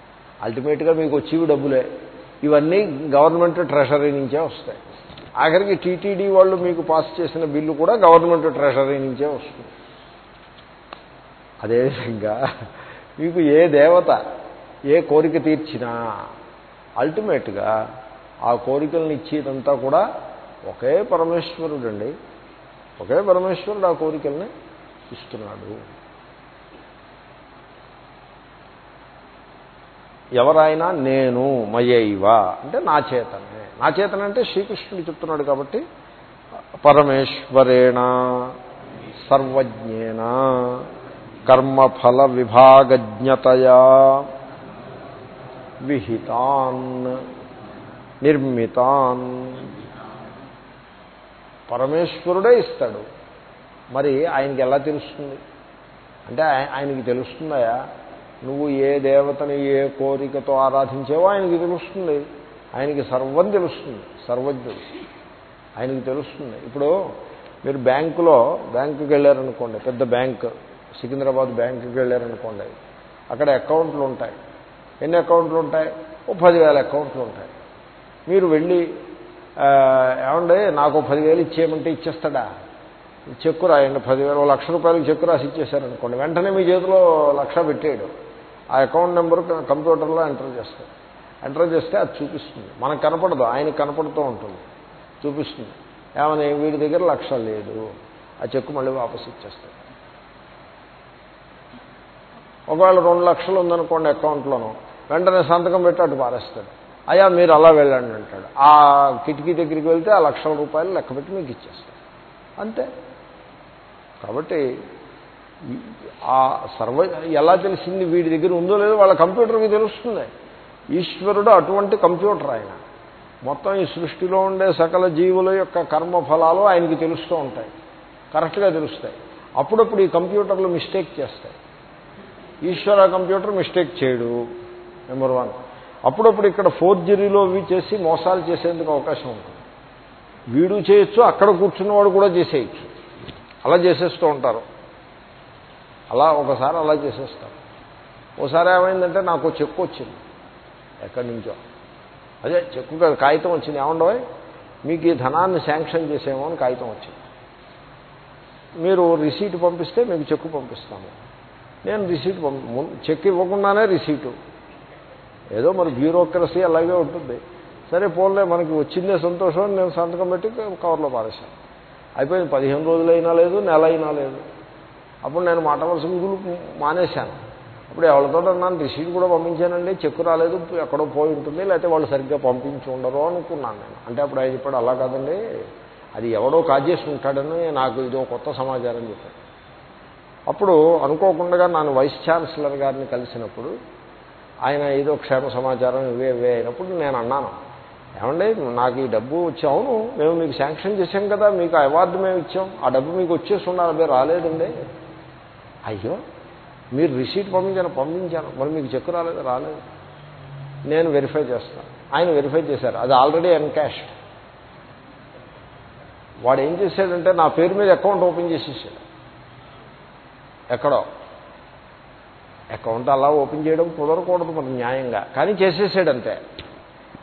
అల్టిమేట్గా మీకు వచ్చేవి డబ్బులే. ఇవన్నీ గవర్నమెంట్ ట్రెషరీ నుంచే వస్తాయి. ఆఖరికి టీటీడీ వాళ్ళు మీకు పాస్ చేసిన బిల్లు కూడా గవర్నమెంట్ ట్రెషరీ నుంచే వస్తుంది. అదేవిధంగా మీకు ఏ దేవత ఏ కోరిక తీర్చినా అల్టిమేట్గా ఆ కోరికలను ఇచ్చేదంతా కూడా ఒకే పరమేశ్వరుడు అండి ఒకే పరమేశ్వరుడు ఆ కోరికల్ని ఇస్తున్నాడు. ఎవరైనా నేను మయైవ. అంటే నా చేతనే. నా చేతనంటే శ్రీకృష్ణుడు చెప్తున్నాడు కాబట్టి పరమేశ్వరేణ సర్వజ్ఞేన కర్మఫల విభాగజ్ఞతయా విహితాన్ నిర్మితాన్. పరమేశ్వరుడే ఇస్తాడు. మరి ఆయనకి ఎలా తెలుస్తుంది? అంటే ఆయనకి తెలుస్తుందయా నువ్వు ఏ దేవతని ఏ కోరికతో ఆరాధించేవో ఆయనకి తెలుస్తుంది. ఆయనకి సర్వం తెలుస్తుంది. సర్వజ్ఞుడు. ఆయనకి తెలుస్తుంది. ఇప్పుడు మీరు బ్యాంకులో బ్యాంకుకి వెళ్ళారనుకోండి పెద్ద బ్యాంక్ సికింద్రాబాద్ బ్యాంకుకి వెళ్ళారనుకోండి అక్కడ అకౌంట్లు ఉంటాయి. ఎన్ని అకౌంట్లు ఉంటాయి? ఓ పదివేల అకౌంట్లు ఉంటాయి. మీరు వెళ్ళి ఏమండే నాకు పదివేలు ఇచ్చేయమంటే ఇచ్చేస్తాడా? చెక్కు రాయండి పదివేలు లక్ష రూపాయలకి చెక్కు రాసి ఇచ్చేసారనుకోండి వెంటనే మీ చేతిలో లక్ష పెట్టేయడం. ఆ అకౌంట్ నెంబర్ కంప్యూటర్లో ఎంటర్ చేస్తాడు ఎంటర్ చేస్తే అది చూపిస్తుంది. మనకు కనపడదు. ఆయన కనపడుతూ ఉంటుంది. చూపిస్తుంది. ఏమని? వీడి దగ్గర లక్ష లేదు. ఆ చెక్కు మళ్ళీ వాపసు ఇచ్చేస్తాడు ఒకవేళ రెండు లక్షలు ఉందనుకోండి అకౌంట్లోనూ వెంటనే సంతకం పెట్టి అటు పారేస్తాడు. అయ్యా మీరు అలా వెళ్ళండి అంటాడు. ఆ కిటికీ దగ్గరికి వెళ్తే ఆ లక్షల రూపాయలు లెక్క పెట్టి మీకు ఇచ్చేస్తాడు. అంతే. కాబట్టి ఆ సర్వ ఎలా తెలిసింది వీడి దగ్గర ఉందో లేదో వాళ్ళ కంప్యూటర్కి తెలుస్తుంది. ఈశ్వరుడు అటువంటి కంప్యూటర్ ఆయన. మొత్తం ఈ సృష్టిలో ఉండే సకల జీవుల యొక్క కర్మఫలాలు ఆయనకి తెలుస్తూ ఉంటాయి. కరెక్ట్గా తెలుస్తాయి. అప్పుడప్పుడు ఈ కంప్యూటర్లు మిస్టేక్ చేస్తాయి. ఈశ్వర కంప్యూటర్ మిస్టేక్ చేయడు నెంబర్ వన్. అప్పుడప్పుడు ఇక్కడ ఫోర్జరీలో ఇవి చేసి మోసాలు చేసేందుకు అవకాశం ఉంటుంది. వీడు చేయొచ్చు అక్కడ కూర్చున్నవాడు కూడా చేసేయచ్చు. అలా చేసేస్తూ ఉంటారు. అలా ఒకసారి అలా చేసేస్తాం. ఓసారి ఏమైందంటే నాకు చెక్కు వచ్చింది. ఎక్కడి నుంచో. అదే చెక్కు కాదు కాగితం వచ్చింది. ఏమండవు మీకు ఈ ధనాన్ని శాంక్షన్ చేసేమో అని కాగితం వచ్చింది. మీరు రిసీట్ పంపిస్తే మీకు చెక్కు పంపిస్తాము. నేను రిసీట్ చెక్ ఇవ్వకుండానే రిసీటు. ఏదో మరి బ్యూరోక్రసీ అలాగే ఉంటుంది. సరే పోన్లే మనకి వచ్చిందే సంతోషం నేను సంతకం పెట్టి కవర్లో పారేశాను. అయిపోయింది. పదిహేను రోజులైనా లేదు నెల అయినా లేదు. అప్పుడు నేను మాట వలస గురులు మానేశాను. అప్పుడు ఎవరితో అన్నాను రిసీట్ కూడా పంపించానండి చెక్కు రాలేదు ఎక్కడో పోయి ఉంటుంది లేకపోతే వాళ్ళు సరిగ్గా పంపించి ఉండరు అనుకున్నాను నేను. అంటే అప్పుడు ఆయన చెప్పాడు అలా కాదండి అది ఎవడో కాజేసి ఉంటాడని నాకు ఇదో కొత్త సమాచారం చెప్పాడు. అప్పుడు అనుకోకుండా నన్ను వైస్ ఛాన్సలర్ గారిని కలిసినప్పుడు ఆయన ఏదో క్షేమ సమాచారం ఇవే ఇవే అయినప్పుడు నేను అన్నాను ఏమండి నాకు ఈ డబ్బు వచ్చి అవును మేము మీకు శాంక్షన్ చేసాం కదా మీకు అవార్డు మేము ఇచ్చాం ఆ డబ్బు మీకు వచ్చేసి ఉండాలి రాలేదండి. అయ్యో మీరు రిసీట్ పంపించాను పంపించాను మరి మీకు చెక్కు రాలేదు? రాలేదు. నేను వెరిఫై చేస్తాను ఆయన వెరిఫై చేశారు. అది ఆల్రెడీ ఎన్కాష్ వాడు ఏం చేశాడంటే నా పేరు మీద అకౌంట్ ఓపెన్ చేసేసాడు. ఎక్కడో. అకౌంట్ అలా ఓపెన్ చేయడం కుదరకూడదు మరి న్యాయంగా. కానీ చేసేసాడంతే.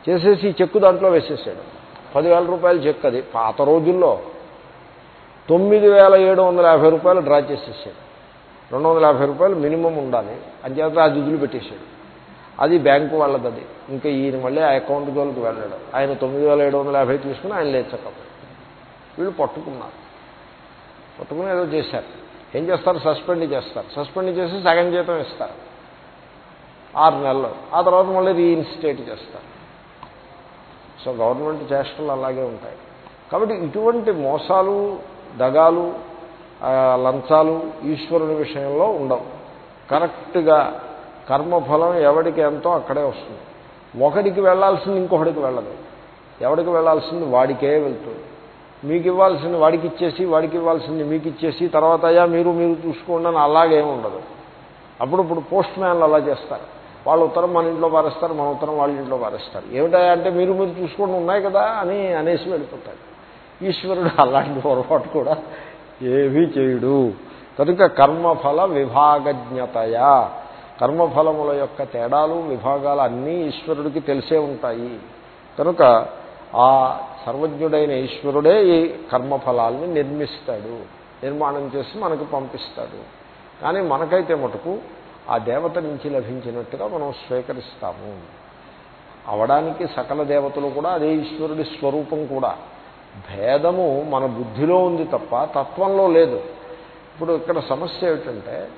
చేసేసి చెక్కు దాంట్లో వేసేసాడు. పదివేల రూపాయల చెక్ అది. పాత రోజుల్లో తొమ్మిది వేల ఏడు వందల యాభై రూపాయలు డ్రా చేసేసాడు. రెండు వందల యాభై రూపాయలు మినిమం ఉండాలి. అంచేత అది వదిలి పెట్టేశాడు. అది బ్యాంకు వాళ్ళది అది ఇంకా ఈయన మళ్ళీ ఆ అకౌంట్ జోలికి వెళ్ళాడు. ఆయన తొమ్మిది వేల ఏడు వందల యాభై తీసుకుని ఆయన లేచకపోయి వీళ్ళు పట్టుకున్నారు. పట్టుకుని ఏదో చేశారు. ఏం చేస్తారు? సస్పెండ్ చేస్తారు. సస్పెండ్ చేసి సగం జీతం ఇస్తారు. ఆరు నెలలు. ఆ తర్వాత మళ్ళీ రీఇన్స్టేట్ చేస్తారు. సో గవర్నమెంట్ చేష్టలు అలాగే ఉంటాయి. కాబట్టి ఇటువంటి మోసాలు దగాలు లంచాలు ఈశ్వరుని విషయంలో ఉండవు. కరెక్ట్గా కర్మఫలం ఎవడికి ఎంతో అక్కడే వస్తుంది. ఒకడికి వెళ్ళాల్సింది ఇంకొకడికి వెళ్ళదు. ఎవడికి వెళ్ళాల్సింది వాడికే వెళ్తుంది. మీకు ఇవ్వాల్సింది వాడికి ఇచ్చేసి వాడికి ఇవ్వాల్సింది మీకు ఇచ్చేసి తర్వాత అయ్యా మీరు మీరు చూసుకోండి అని అలాగేం ఉండదు. అప్పుడు ఇప్పుడు పోస్ట్ మ్యాన్లు అలా చేస్తారు. వాళ్ళు ఉత్తరం మన ఇంట్లో పారేస్తారు మన ఉత్తరం వాళ్ళ ఇంట్లో పారేస్తారు. ఏమిటా అంటే మీరు మీరు చూసుకోండి ఉన్నాయి కదా అని అనేసి వెళ్ళిపోతాడు ఈశ్వరుడు అలాంటి పొరపాటు కూడా ఏమీ చేయుడు. కనుక కర్మఫల విభాగజ్ఞతయా. కర్మఫలముల యొక్క తేడాలు విభాగాలు అన్నీ ఈశ్వరుడికి తెలిసే ఉంటాయి. కనుక ఆ సర్వజ్ఞుడైన ఈశ్వరుడే ఈ కర్మఫలాల్ని నిర్మిస్తాడు. నిర్మాణం చేసి మనకు పంపిస్తాడు. కానీ మనకైతే మటుకు ఆ దేవత నుంచి లభించినట్టుగా మనం స్వీకరిస్తాము. అవడానికి సకల దేవతలు కూడా అదే ఈశ్వరుడి స్వరూపం కూడా. భేదము మన బుద్ధిలో ఉంది తప్ప తత్వంలో లేదు. ఇప్పుడు ఇక్కడ సమస్య ఏమిటంటే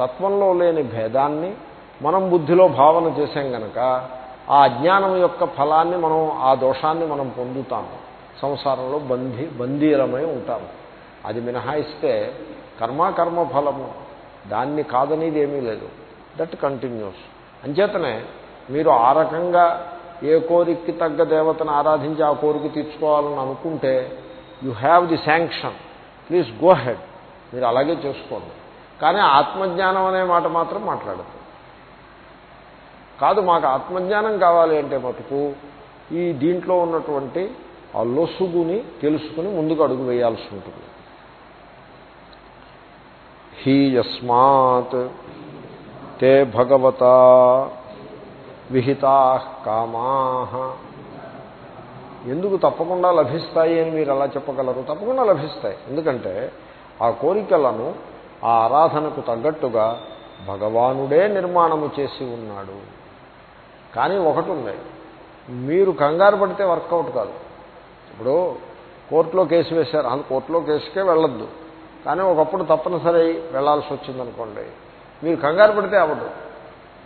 తత్వంలో లేని భేదాన్ని మనం బుద్ధిలో భావన చేసాం గనక ఆ అజ్ఞానం యొక్క ఫలాన్ని మనం ఆ దోషాన్ని మనం పొందుతాము. సంసారంలో బంధీ బందీలమై ఉంటాము. అది మినహాయిస్తే కర్మ కర్మ ఫలము. దాన్ని కాదనేది ఏమీ లేదు. That continues. అంచేతనే మీరు ఆ రకంగా ఏ కోరికకి తగ్గ దేవతను ఆరాధించి ఆ కోరిక తీర్చుకోవాలని అనుకుంటే you have the sanction please go ahead మీరు అలాగే చేసుకోండి. కానీ ఆత్మజ్ఞానం అనే మాట మాత్రం మాట్లాడదు కాదు మాకు ఆత్మజ్ఞానం కావాలి అంటే మటుకు ఈ దీంట్లో ఉన్నటువంటి ఆ లొసుగుని తెలుసుకుని ముందుకు అడుగు వేయాల్సి ఉంటుంది. హీ యస్మాత్ తే భగవతా విహితా కామా. ఎందుకు తప్పకుండా లభిస్తాయి అని మీరు అలా చెప్పగలరు? తప్పకుండా లభిస్తాయి. ఎందుకంటే ఆ కోరికలను ఆ ఆరాధనకు తగ్గట్టుగా భగవానుడే నిర్మాణము చేసి ఉన్నాడు. కానీ ఒకటి ఉంది. మీరు కంగారు పడితే వర్కౌట్ కాదు. ఇప్పుడు కోర్టులో కేసు వేశారు. అది కోర్టులో కేసుకే వెళ్ళొద్దు. కానీ ఒకప్పుడు తప్పనిసరి వెళ్ళాల్సి వచ్చిందనుకోండి. మీరు కంగారు పడితే అవ్వదు.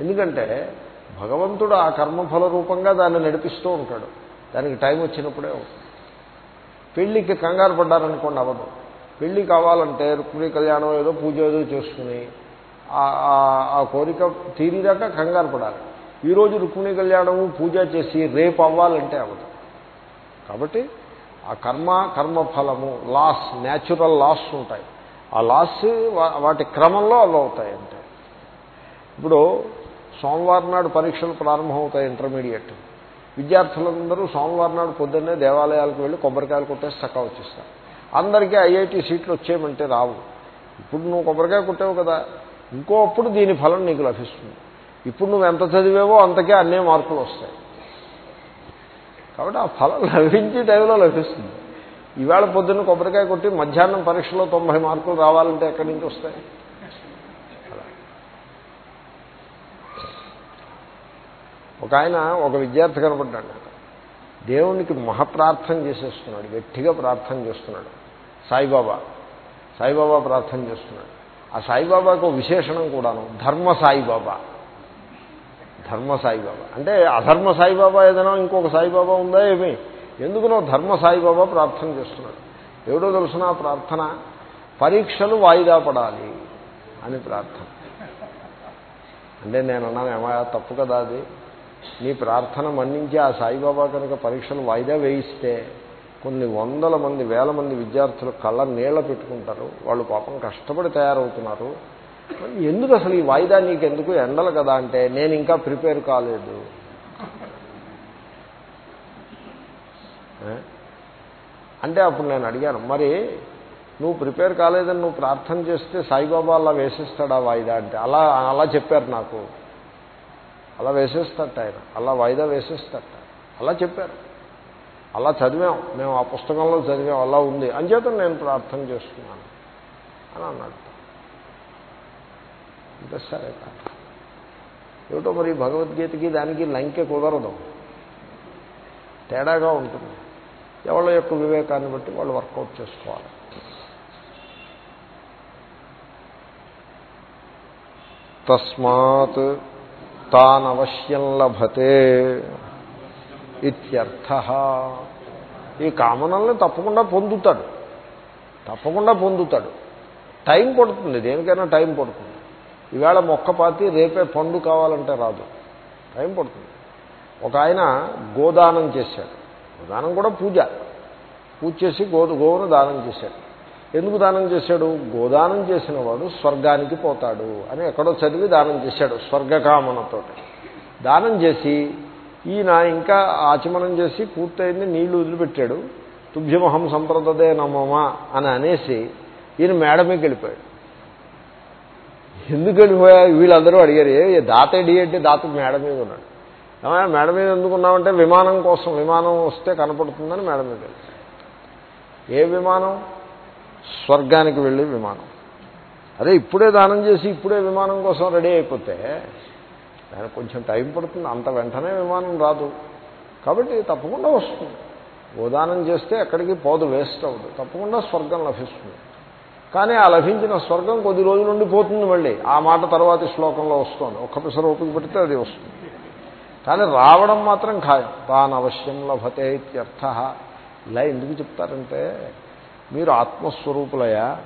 ఎందుకంటే భగవంతుడు ఆ కర్మఫల రూపంగా దాన్ని నడిపిస్తూ ఉంటాడు. దానికి టైం వచ్చినప్పుడే అవుతుంది. పెళ్ళికి కంగారు పడ్డారనుకోండి అవ్వదు. పెళ్ళి కావాలంటే రుక్మిణి కళ్యాణం ఏదో పూజ ఏదో చేసుకుని ఆ కోరిక తీరిదాకా కంగారు పడాలి. ఈరోజు రుక్మిణి కళ్యాణము పూజ చేసి రేపు అవ్వాలంటే అవ్వదు. కాబట్టి ఆ కర్మ కర్మఫలము లాస్ న్యాచురల్ లాస్ ఉంటాయి. ఆ లాస్ వాటి క్రమంలో అవి అవుతాయి అంటే ఇప్పుడు సోమవారం నాడు పరీక్షలు ప్రారంభమవుతాయి ఇంటర్మీడియట్. విద్యార్థులందరూ సోమవారం నాడు పొద్దున్నే దేవాలయాలకు వెళ్ళి కొబ్బరికాయలు కొట్టేసి చక్క వచ్చేస్తారు. అందరికీ ఐఐటి సీట్లు వచ్చేయమంటే రావు. ఇప్పుడు నువ్వు కొబ్బరికాయ కొట్టావు కదా. ఇంకో అప్పుడు దీని ఫలం నీకు లభిస్తుంది. ఇప్పుడు నువ్వు ఎంత చదివేవో అంతకే అన్నే మార్కులు వస్తాయి. కాబట్టి ఆ ఫలం లభించే టైంలో లభిస్తుంది. ఈవేళ పొద్దున్న కొబ్బరికాయ కొట్టి మధ్యాహ్నం పరీక్షలో తొంభై మార్కులు రావాలంటే ఎక్కడి నుంచి వస్తాయి? ఒక ఆయన ఒక విద్యార్థి కనపడ్డాడు. దేవునికి మహాప్రార్థన చేసేస్తున్నాడు. గట్టిగా ప్రార్థన చేస్తున్నాడు. సాయిబాబా సాయిబాబా ప్రార్థన చేస్తున్నాడు. ఆ సాయిబాబాకు విశేషణం కూడాను ధర్మ సాయిబాబా. ధర్మ సాయిబాబా. అంటే అధర్మ సాయిబాబా ఏదైనా ఇంకొక సాయిబాబా ఉందా ఏమి? ఎందుకునో ధర్మ సాయిబాబా ప్రార్థన చేస్తున్నాడు. ఎవడో తెలుసిన ప్రార్థన? పరీక్షలు వాయిదా పడాలి అని ప్రార్థన. అంటే నేను అన్నాను ఏమా తప్పు కదా అది? నీ ప్రార్థన మన్నించి ఆ సాయిబాబా కనుక పరీక్షలు వాయిదా వేయిస్తే కొన్ని వందల మంది వేల మంది విద్యార్థులు కళ్ళ నీళ్ళ పెట్టుకుంటారు. వాళ్ళు పాపం కష్టపడి తయారవుతున్నారు. ఎందుకు అసలు ఈ వాయిదా నీకెందుకు? ఎండలు కదా అంటే నేను ఇంకా ప్రిపేర్ కాలేదు. అంటే అప్పుడు నేను అడిగాను మరి నువ్వు ప్రిపేర్ కాలేదని నువ్వు ప్రార్థన చేస్తే సాయిబాబా అలా వేసిస్తాడా వాయిదా? అంటే అలా అలా చెప్పారు నాకు. అలా వేసేస్తాట ఆయన. అలా వాయిదా వేసేస్తాట అలా చెప్పారు. అలా చదివాం. మేము ఆ పుస్తకంలో చదివాం. అలా ఉంది. అంచేత నేను ప్రార్థన చేస్తున్నాను. అని అన్నాడు. అంటే సరే ఏమిటో మరి భగవద్గీతకి దానికి లంకె కుదరదు. తేడాగా ఉంటుంది. ఎవరి యొక్క వివేకాన్ని బట్టి వాళ్ళు వర్కౌట్ చేసుకోవాలి. తస్మాత్ తానవశ్యం లభతే ఇత్యర్థ. ఈ కామనల్ని తప్పకుండా పొందుతాడు. తప్పకుండా పొందుతాడు. టైం పడుతుంది. దేనికైనా టైం పడుతుంది. ఈవేళ మొక్క పాతి రేపే పండు కావాలంటే రాదు. టైం పడుతుంది. ఒక ఆయన గోదానం చేశాడు. గోదానం కూడా పూజ. పూజ చేసి గో గోవును దానం చేశాడు. ఎందుకు దానం చేశాడు? గోదానం చేసిన వాడు స్వర్గానికి పోతాడు అని ఎక్కడో చదివి దానం చేశాడు స్వర్గకామనతో దానం చేసి ఈయన ఇంకా ఆచమనం చేసి పూర్తయింది నీళ్ళు వదిలిపెట్టాడు. తుభ్యమహం సంప్రదదే నమ్మమా అని అనేసి ఈయన మేడ వెళ్ళిపోయాడు. ఎందుకు వెళ్ళిపోయా? వీళ్ళందరూ అడిగారు ఏ దాతడి అంటే దాత మేడ మీద ఉన్నాడు. ఏమైనా మేడ మీద ఎందుకున్నామంటే విమానం కోసం విమానం వస్తే కనపడుతుందని మేడ మీద ఏ విమానం? స్వర్గానికి వెళ్ళే విమానం. అదే ఇప్పుడే దానం చేసి ఇప్పుడే విమానం కోసం రెడీ అయిపోతే దానికి కొంచెం టైం పడుతుంది అంత వెంటనే విమానం రాదు. కాబట్టి తప్పకుండా వస్తుంది. గోదానం చేస్తే ఎక్కడికి పోదు వేస్ట్ అవ్వదు. తప్పకుండా స్వర్గం లభిస్తుంది. కానీ ఆ లభించిన స్వర్గం కొద్ది రోజుల నుండి పోతుంది మళ్ళీ. ఆ మాట తర్వాతి శ్లోకంలో వస్తుంది. ఒక్క పిసర ఓపిక పెడితే అది వస్తుంది. కానీ రావడం మాత్రం ఖాయం. తాను అవశ్యం లభతే ఇత్యర్థ. ఇలా ఎందుకు చెప్తారంటే మీరు ఆత్మస్వరూపులయా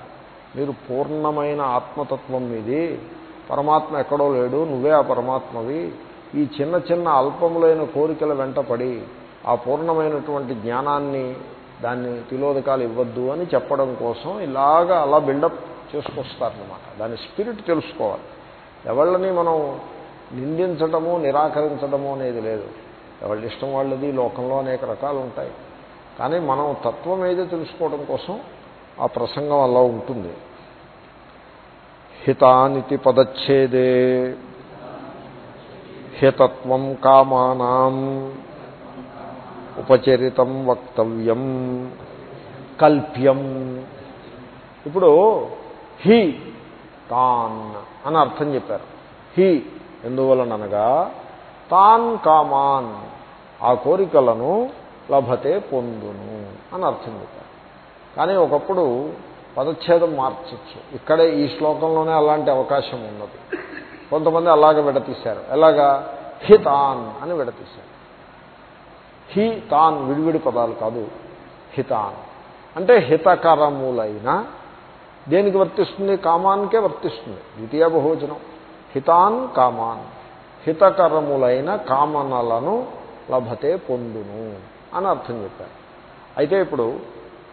మీరు పూర్ణమైన ఆత్మతత్వం మీది పరమాత్మ ఎక్కడో లేడు నువ్వే ఆ పరమాత్మవి. ఈ చిన్న చిన్న అల్పములైన కోరికల వెంటపడి ఆ పూర్ణమైనటువంటి జ్ఞానాన్ని దాన్ని తిలోదకాలు ఇవ్వద్దు అని చెప్పడం కోసం ఇలాగ అలా బిల్డప్ చేసుకొస్తారనమాట దాని స్పిరిట్ తెలుసుకోవాలి. ఎవళ్ళని మనం నిందించటము నిరాకరించడము అనేది లేదు. ఎవరి ఇష్టం వాళ్ళది లోకంలో అనేక రకాలు ఉంటాయి. కానీ మనం తత్వం ఏదో తెలుసుకోవడం కోసం ఆ ప్రసంగం అలా ఉంటుంది. హితానితి పదచ్ఛేదే. హితత్వం కామానాం. ఉపచరితం వక్తవ్యం. కల్ప్యం. ఇప్పుడు హి తాన్ అని అర్థం చెప్పారు. హి ఎందువలనగా తాన్ కామాన్ ఆ కోరికలను లభతే పొందును అని అర్థం చెప్పారు. కానీ ఒకప్పుడు పదచ్ఛేదం మార్చచ్చు. ఇక్కడే ఈ శ్లోకంలోనే అలాంటి అవకాశం ఉన్నది. కొంతమంది అలాగ విడతీశారు. ఎలాగా? హితాన్ అని విడతీశారు. హి తాన్ విడివిడి పదాలు కాదు. హితాన్ అంటే హితకరములైన దేనికి వర్తిస్తుంది? కామానికే వర్తిస్తుంది. ద్వితీయ బహువచనం. హితాన్ కామాన్. హితకరములైన కామనలను లభతే పొందును. అని అర్థం చెప్పారు. అయితే ఇప్పుడు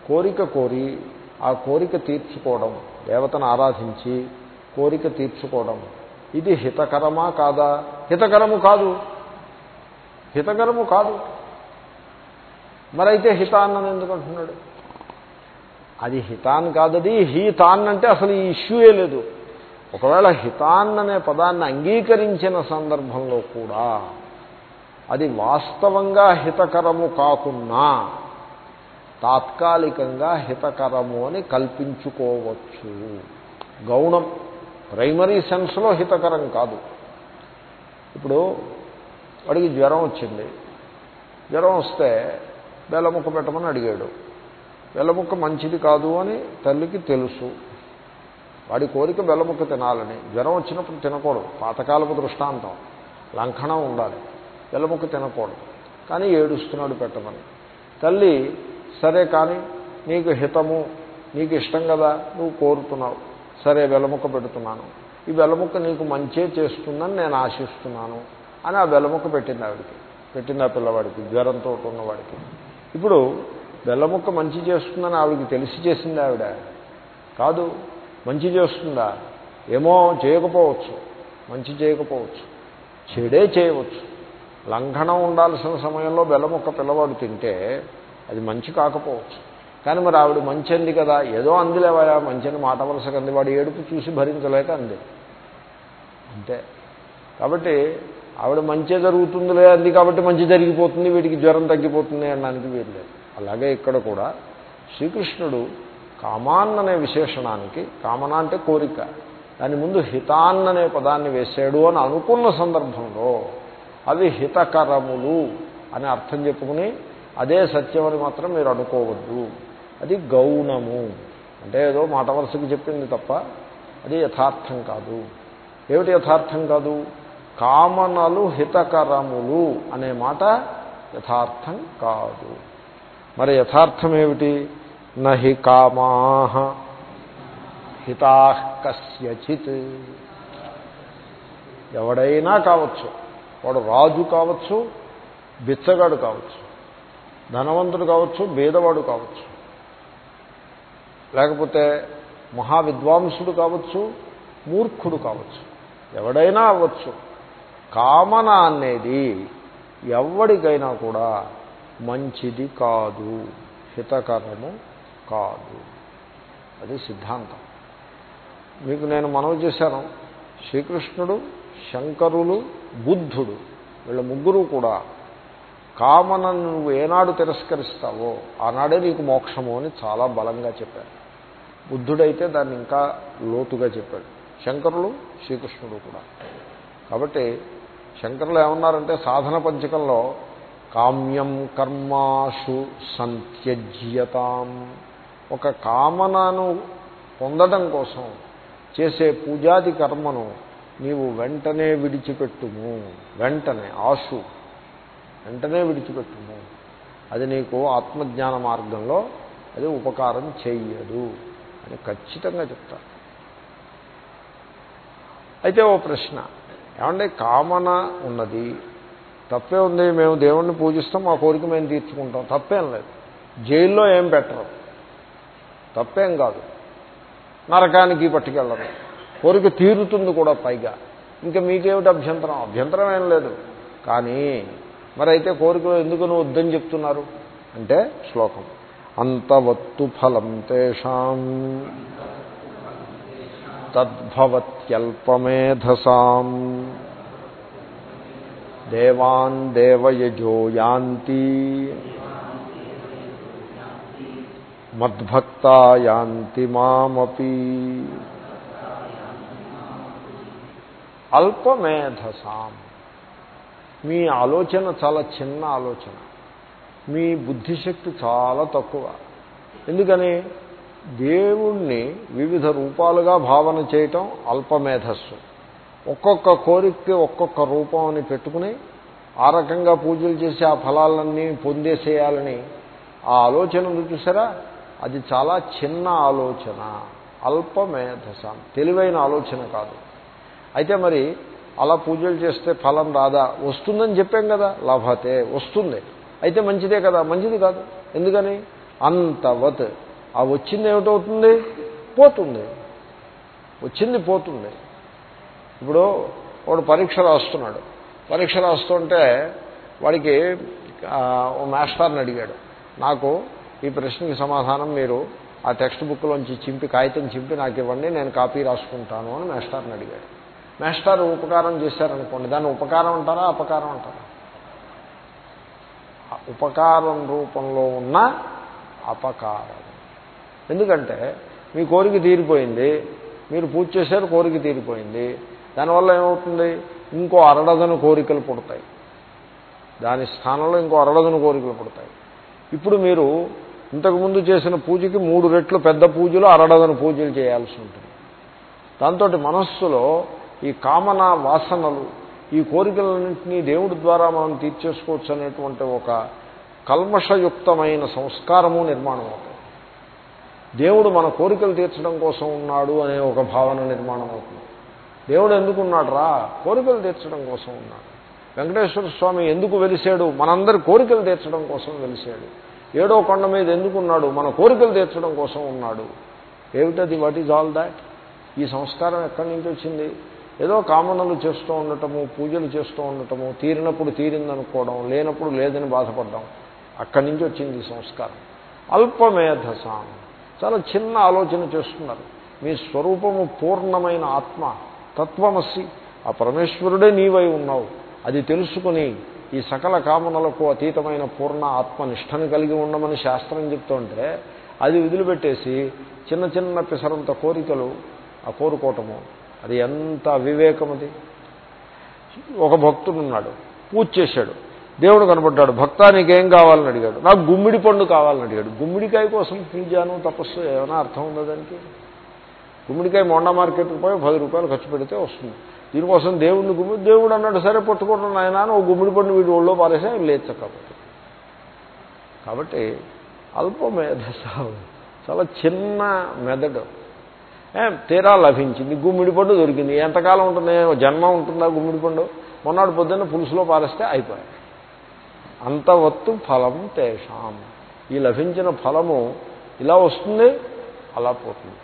కోరిక కోరి ఆ కోరిక తీర్చుకోవడం దేవతను ఆరాధించి కోరిక తీర్చుకోవడం ఇది హితకరమా కాదా? హితకరము కాదు. హితకరము కాదు. మరైతే హితాన్నని ఎందుకు అంటున్నాడు? అది హితాన్ కాదది హీతాన్ అంటే అసలు ఈ ఇష్యూయే లేదు. ఒకవేళ హితాన్ అనే పదాన్ని అంగీకరించిన సందర్భంలో కూడా అది వాస్తవంగా హితకరము కాకున్నా తాత్కాలికంగా హితకరము అని కల్పించుకోవచ్చు. గౌణం ప్రైమరీ సెన్స్లో హితకరం కాదు. ఇప్పుడు వాడికి జ్వరం వచ్చింది. జ్వరం వస్తే బెల్లముక్క పెట్టమని అడిగాడు. బెల్లముక్క మంచిది కాదు అని తల్లికి తెలుసు. వాడి కోరిక బెల్లముక్క తినాలని. జ్వరం వచ్చినప్పుడు తినకూడదు. పాతకాలపు దృష్టాంతం. లంఘనం ఉండాలి. బెల్లముక్క తినకూడదు. కానీ ఏడుస్తున్నాడు పెట్టమని. తల్లి సరే కానీ నీకు హితము నీకు ఇష్టం కదా నువ్వు కోరుతున్నావు. సరే వెలముక్క పెడుతున్నాను. ఈ వెలముక్క నీకు మంచే చేస్తుందని నేను ఆశిస్తున్నాను అని ఆ వెలముక్క పెట్టింది ఆవిడికి. పెట్టింది ఆ పిల్లవాడికి జ్వరంతో ఉన్నవాడికి. ఇప్పుడు వెల్లముక్క మంచి చేస్తుందని ఆవిడికి తెలిసి చేసింది ఆవిడ. కాదు మంచి చేస్తుందా? ఏమో చేయకపోవచ్చు. మంచి చేయకపోవచ్చు. చెడే చేయవచ్చు. లంఘనం ఉండాల్సిన సమయంలో బెల్లముక్క పిల్లవాడు తింటే అది మంచి కాకపోవచ్చు. కానీ మరి ఆవిడ మంచి అంది కదా ఏదో అందిలేవయా మంచిని మాట వలసకు అంది వాడు ఏడుపు చూసి భరించలేక అంది. అంతే. కాబట్టి ఆవిడ మంచి జరుగుతుందిలే అంది కాబట్టి మంచి జరిగిపోతుంది వీడికి జ్వరం తగ్గిపోతుంది అనడానికి వీరు అలాగే ఇక్కడ కూడా శ్రీకృష్ణుడు కామాన్ అనే విశేషణానికి కామన అంటే కోరిక దాని ముందు హితాన్ అనే పదాన్ని వేసాడు అని అనుకున్న సందర్భంలో అవి హితకరములు అని అర్థం చెప్పుకుని అదే సత్యమని మాత్రం మీరు అనుకోవద్దు. అది గౌణము. అంటే ఏదో మాట వరుసకి చెప్పింది తప్ప అది యథార్థం కాదు. ఏమిటి యథార్థం కాదు? కామనలు హితకరములు అనే మాట యథార్థం కాదు. మరి యథార్థం ఏమిటి? నహి కామా హితా కస్యచిత్. ఎవడైనా కావచ్చు. వాడు రాజు కావచ్చు బిచ్చగాడు కావచ్చు ధనవంతుడు కావచ్చు బీదవాడు కావచ్చు. లేకపోతే మహావిద్వాంసుడు కావచ్చు మూర్ఖుడు కావచ్చు. ఎవడైనా అవ్వచ్చు. కామన అనేది ఎవడికైనా కూడా మంచిది కాదు హితకరము కాదు. అది సిద్ధాంతం. మీకు నేను మనవి చేశాను. శ్రీకృష్ణుడు శంకరులు బుద్ధుడు వీళ్ళ ముగ్గురు కూడా కామనను నువ్వు ఏనాడు తిరస్కరిస్తావో ఆనాడే నీకు మోక్షము అని చాలా బలంగా చెప్పారు. బుద్ధుడైతే దాన్ని ఇంకా లోతుగా చెప్పాడు. శంకరులు శ్రీకృష్ణుడు కూడా. కాబట్టి శంకరులు ఏమన్నారంటే సాధన పంచకంలో కామ్యం కర్మాషు సంత్యజ్యతాం ఒక కామనను పొందడం కోసం చేసే పూజాది కర్మను నీవు వెంటనే విడిచిపెట్టుము. వెంటనే ఆశు. వెంటనే విడిచిపెట్టుము. అది నీకు ఆత్మజ్ఞాన మార్గంలో అది ఉపకారం చెయ్యదు అని ఖచ్చితంగా చెప్తారు. అయితే ఓ ప్రశ్న. ఏమంటే కామన ఉన్నది. తప్పే ఉంది మేము దేవుణ్ణి పూజిస్తాం మా కోరిక మేము తీర్చుకుంటాం. తప్పేం లేదు. జైల్లో ఏం పెట్టరు. తప్పేం కాదు. నరకానికి పట్టుకెళ్ళరు. కోరిక తీరుతుంది కూడా పైగా. ఇంకా మీకేమిటి అభ్యంతరం? అభ్యంతరం ఏం లేదు. కానీ మరి అయితే కోరికలు ఎందుకు నువ్వు వద్దని చెప్తున్నారు? అంటే శ్లోకం. అంతవత్తు ఫలం తేషాం తద్భవత్యల్పమేధసాం దేవాన్ దేవయజో యాంతి మద్భక్తా యాంతి మామపి అల్పమేధసాం. మీ ఆలోచన చాలా చిన్న ఆలోచన. మీ బుద్ధిశక్తి చాలా తక్కువ. ఎందుకని? దేవుణ్ణి వివిధ రూపాలుగా భావన చేయటం అల్పమేధస్సు. ఒక్కొక్క కోరికకి ఒక్కొక్క రూపం అని పెట్టుకుని ఆ రకంగా పూజలు చేసి ఆ ఫలాలన్నీ పొందేసేయాలని ఆ ఆలోచన చూసారా? అది చాలా చిన్న ఆలోచన. అల్పమేధసం. తెలివైన ఆలోచన కాదు. అయితే మరి అలా పూజలు చేస్తే ఫలం రాదా? వస్తుందని చెప్పాం కదా. లాభతే వస్తుంది. అయితే మంచిదే కదా. మంచిది కాదు. ఎందుకని? అంతవత్. ఆ వచ్చింది ఏమిటవుతుంది? పోతుంది. వచ్చింది పోతుంది. ఇప్పుడు వాడు పరీక్ష రాస్తున్నాడు. పరీక్ష రాస్తుంటే వాడికి ఓ మాస్టర్ని అడిగాడు. నాకు ఈ ప్రశ్నకి సమాధానం మీరు ఆ టెక్స్ట్ బుక్లోంచి చింపి కాగితం చింపి నాకు ఇవ్వండి నేను కాపీ రాసుకుంటాను అని మాస్టర్ని అడిగాడు. మాస్టర్ ఉపకారం చేశారనుకోండి దాన్ని ఉపకారం అంటారా అపకారం అంటారా? ఉపకారం రూపంలో ఉన్న అపకారం. ఎందుకంటే మీ కోరిక తీరిపోయింది మీరు పూజ చేశారు కోరిక తీరిపోయింది దానివల్ల ఏమవుతుంది? ఇంకో అరడదను కోరికలు పుడతాయి. దాని స్థానంలో ఇంకో అరడదను కోరికలు పుడతాయి. ఇప్పుడు మీరు ఇంతకుముందు చేసిన పూజకి మూడు రెట్లు పెద్ద పూజలు అరడదను పూజలు చేయాల్సి ఉంటుంది. దాంతో మనస్సులో ఈ కామన వాసనలు ఈ కోరికలన్నింటినీ దేవుడి ద్వారా మనం తీర్చేసుకోవచ్చు అనేటువంటి ఒక కల్మషయుక్తమైన సంస్కారము నిర్మాణం అవుతుంది. దేవుడు మన కోరికలు తీర్చడం కోసం ఉన్నాడు అనే ఒక భావన నిర్మాణం అవుతుంది. దేవుడు ఎందుకున్నాడు రా కోరికలు తీర్చడం కోసం ఉన్నాడు. వెంకటేశ్వర స్వామి ఎందుకు వెలిసాడు మనందరి కోరికలు తీర్చడం కోసం వెలిసాడు ఏడో కొండ మీద ఎందుకున్నాడు? మన కోరికలు తీర్చడం కోసం ఉన్నాడు. ఏమిటది? What is all that? ఈ సంస్కారం ఎక్కడి నుంచి వచ్చింది? ఏదో కామనలు చేస్తూ ఉండటము పూజలు చేస్తూ ఉండటము తీరినప్పుడు తీరిందనుకోవడం లేనప్పుడు లేదని బాధపడడం అక్కడి నుంచి వచ్చింది సంస్కారం. అల్పమేధసాం. చాలా చిన్న ఆలోచన చేస్తున్నారు. మీ స్వరూపము పూర్ణమైన ఆత్మ తత్వమసి ఆ పరమేశ్వరుడే నీవై ఉన్నావు. అది తెలుసుకుని ఈ సకల కామనలకు అతీతమైన పూర్ణ ఆత్మనిష్టను కలిగి ఉండమని శాస్త్రం చెప్తుంటే అది వదిలిపెట్టేసి చిన్న చిన్న పిసరంత కోరికలు ఆ కోరుకోవటము అది ఎంత అవివేకం అది? ఒక భక్తుడు ఉన్నాడు పూజ చేశాడు. దేవుడు కనపడ్డాడు భక్త నీకేం కావాలని అడిగాడు. నాకు గుమ్మిడి పండు కావాలని అడిగాడు. గుమ్మిడికాయ కోసం పూజాను తపస్సు ఏమైనా అర్థం ఉందా దానికి? గుమ్మిడికాయ మొండ మార్కెట్కి పోయి పది రూపాయలు ఖర్చు పెడితే వస్తుంది. దీనికోసం దేవుడిని గుమ్మిడి దేవుడు అన్నాడు సరే పట్టుకుంటున్నాను ఆయన అని ఓ గుమ్మిడి పండు వీడి ఒళ్ళో పారేసే లేచ కాబట్టి. కాబట్టి అల్పమేధస చాలా చిన్న మెదడు. తీరా లభించింది. గుమ్మిడి పండు దొరికింది. ఎంతకాలం ఉంటుంది? జన్మ ఉంటుందా గుమ్మిడి పండు? మొన్నటి పొద్దున్న పులుసులో పారేస్తే అయిపోయాయి. అంతవత్తు ఫలం తేషాం. ఈ లభించిన ఫలము ఇలా వస్తుంది అలా పోతుంది.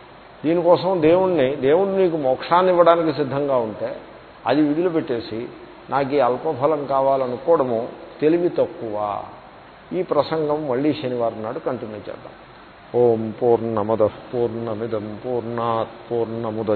దీనికోసం దేవుణ్ణి దేవుణ్ణి నీకు మోక్షాన్ని ఇవ్వడానికి సిద్ధంగా ఉంటే అది విధులు నాకు ఈ అల్పఫలం కావాలనుకోవడము తెలివి తక్కువ. ఈ ప్రసంగం మళ్ళీ శనివారం నాడు కంటిన్యూ చేద్దాం. ఓం పూర్ణమద పూర్ణమిదం పూర్ణాత్ పూర్ణముద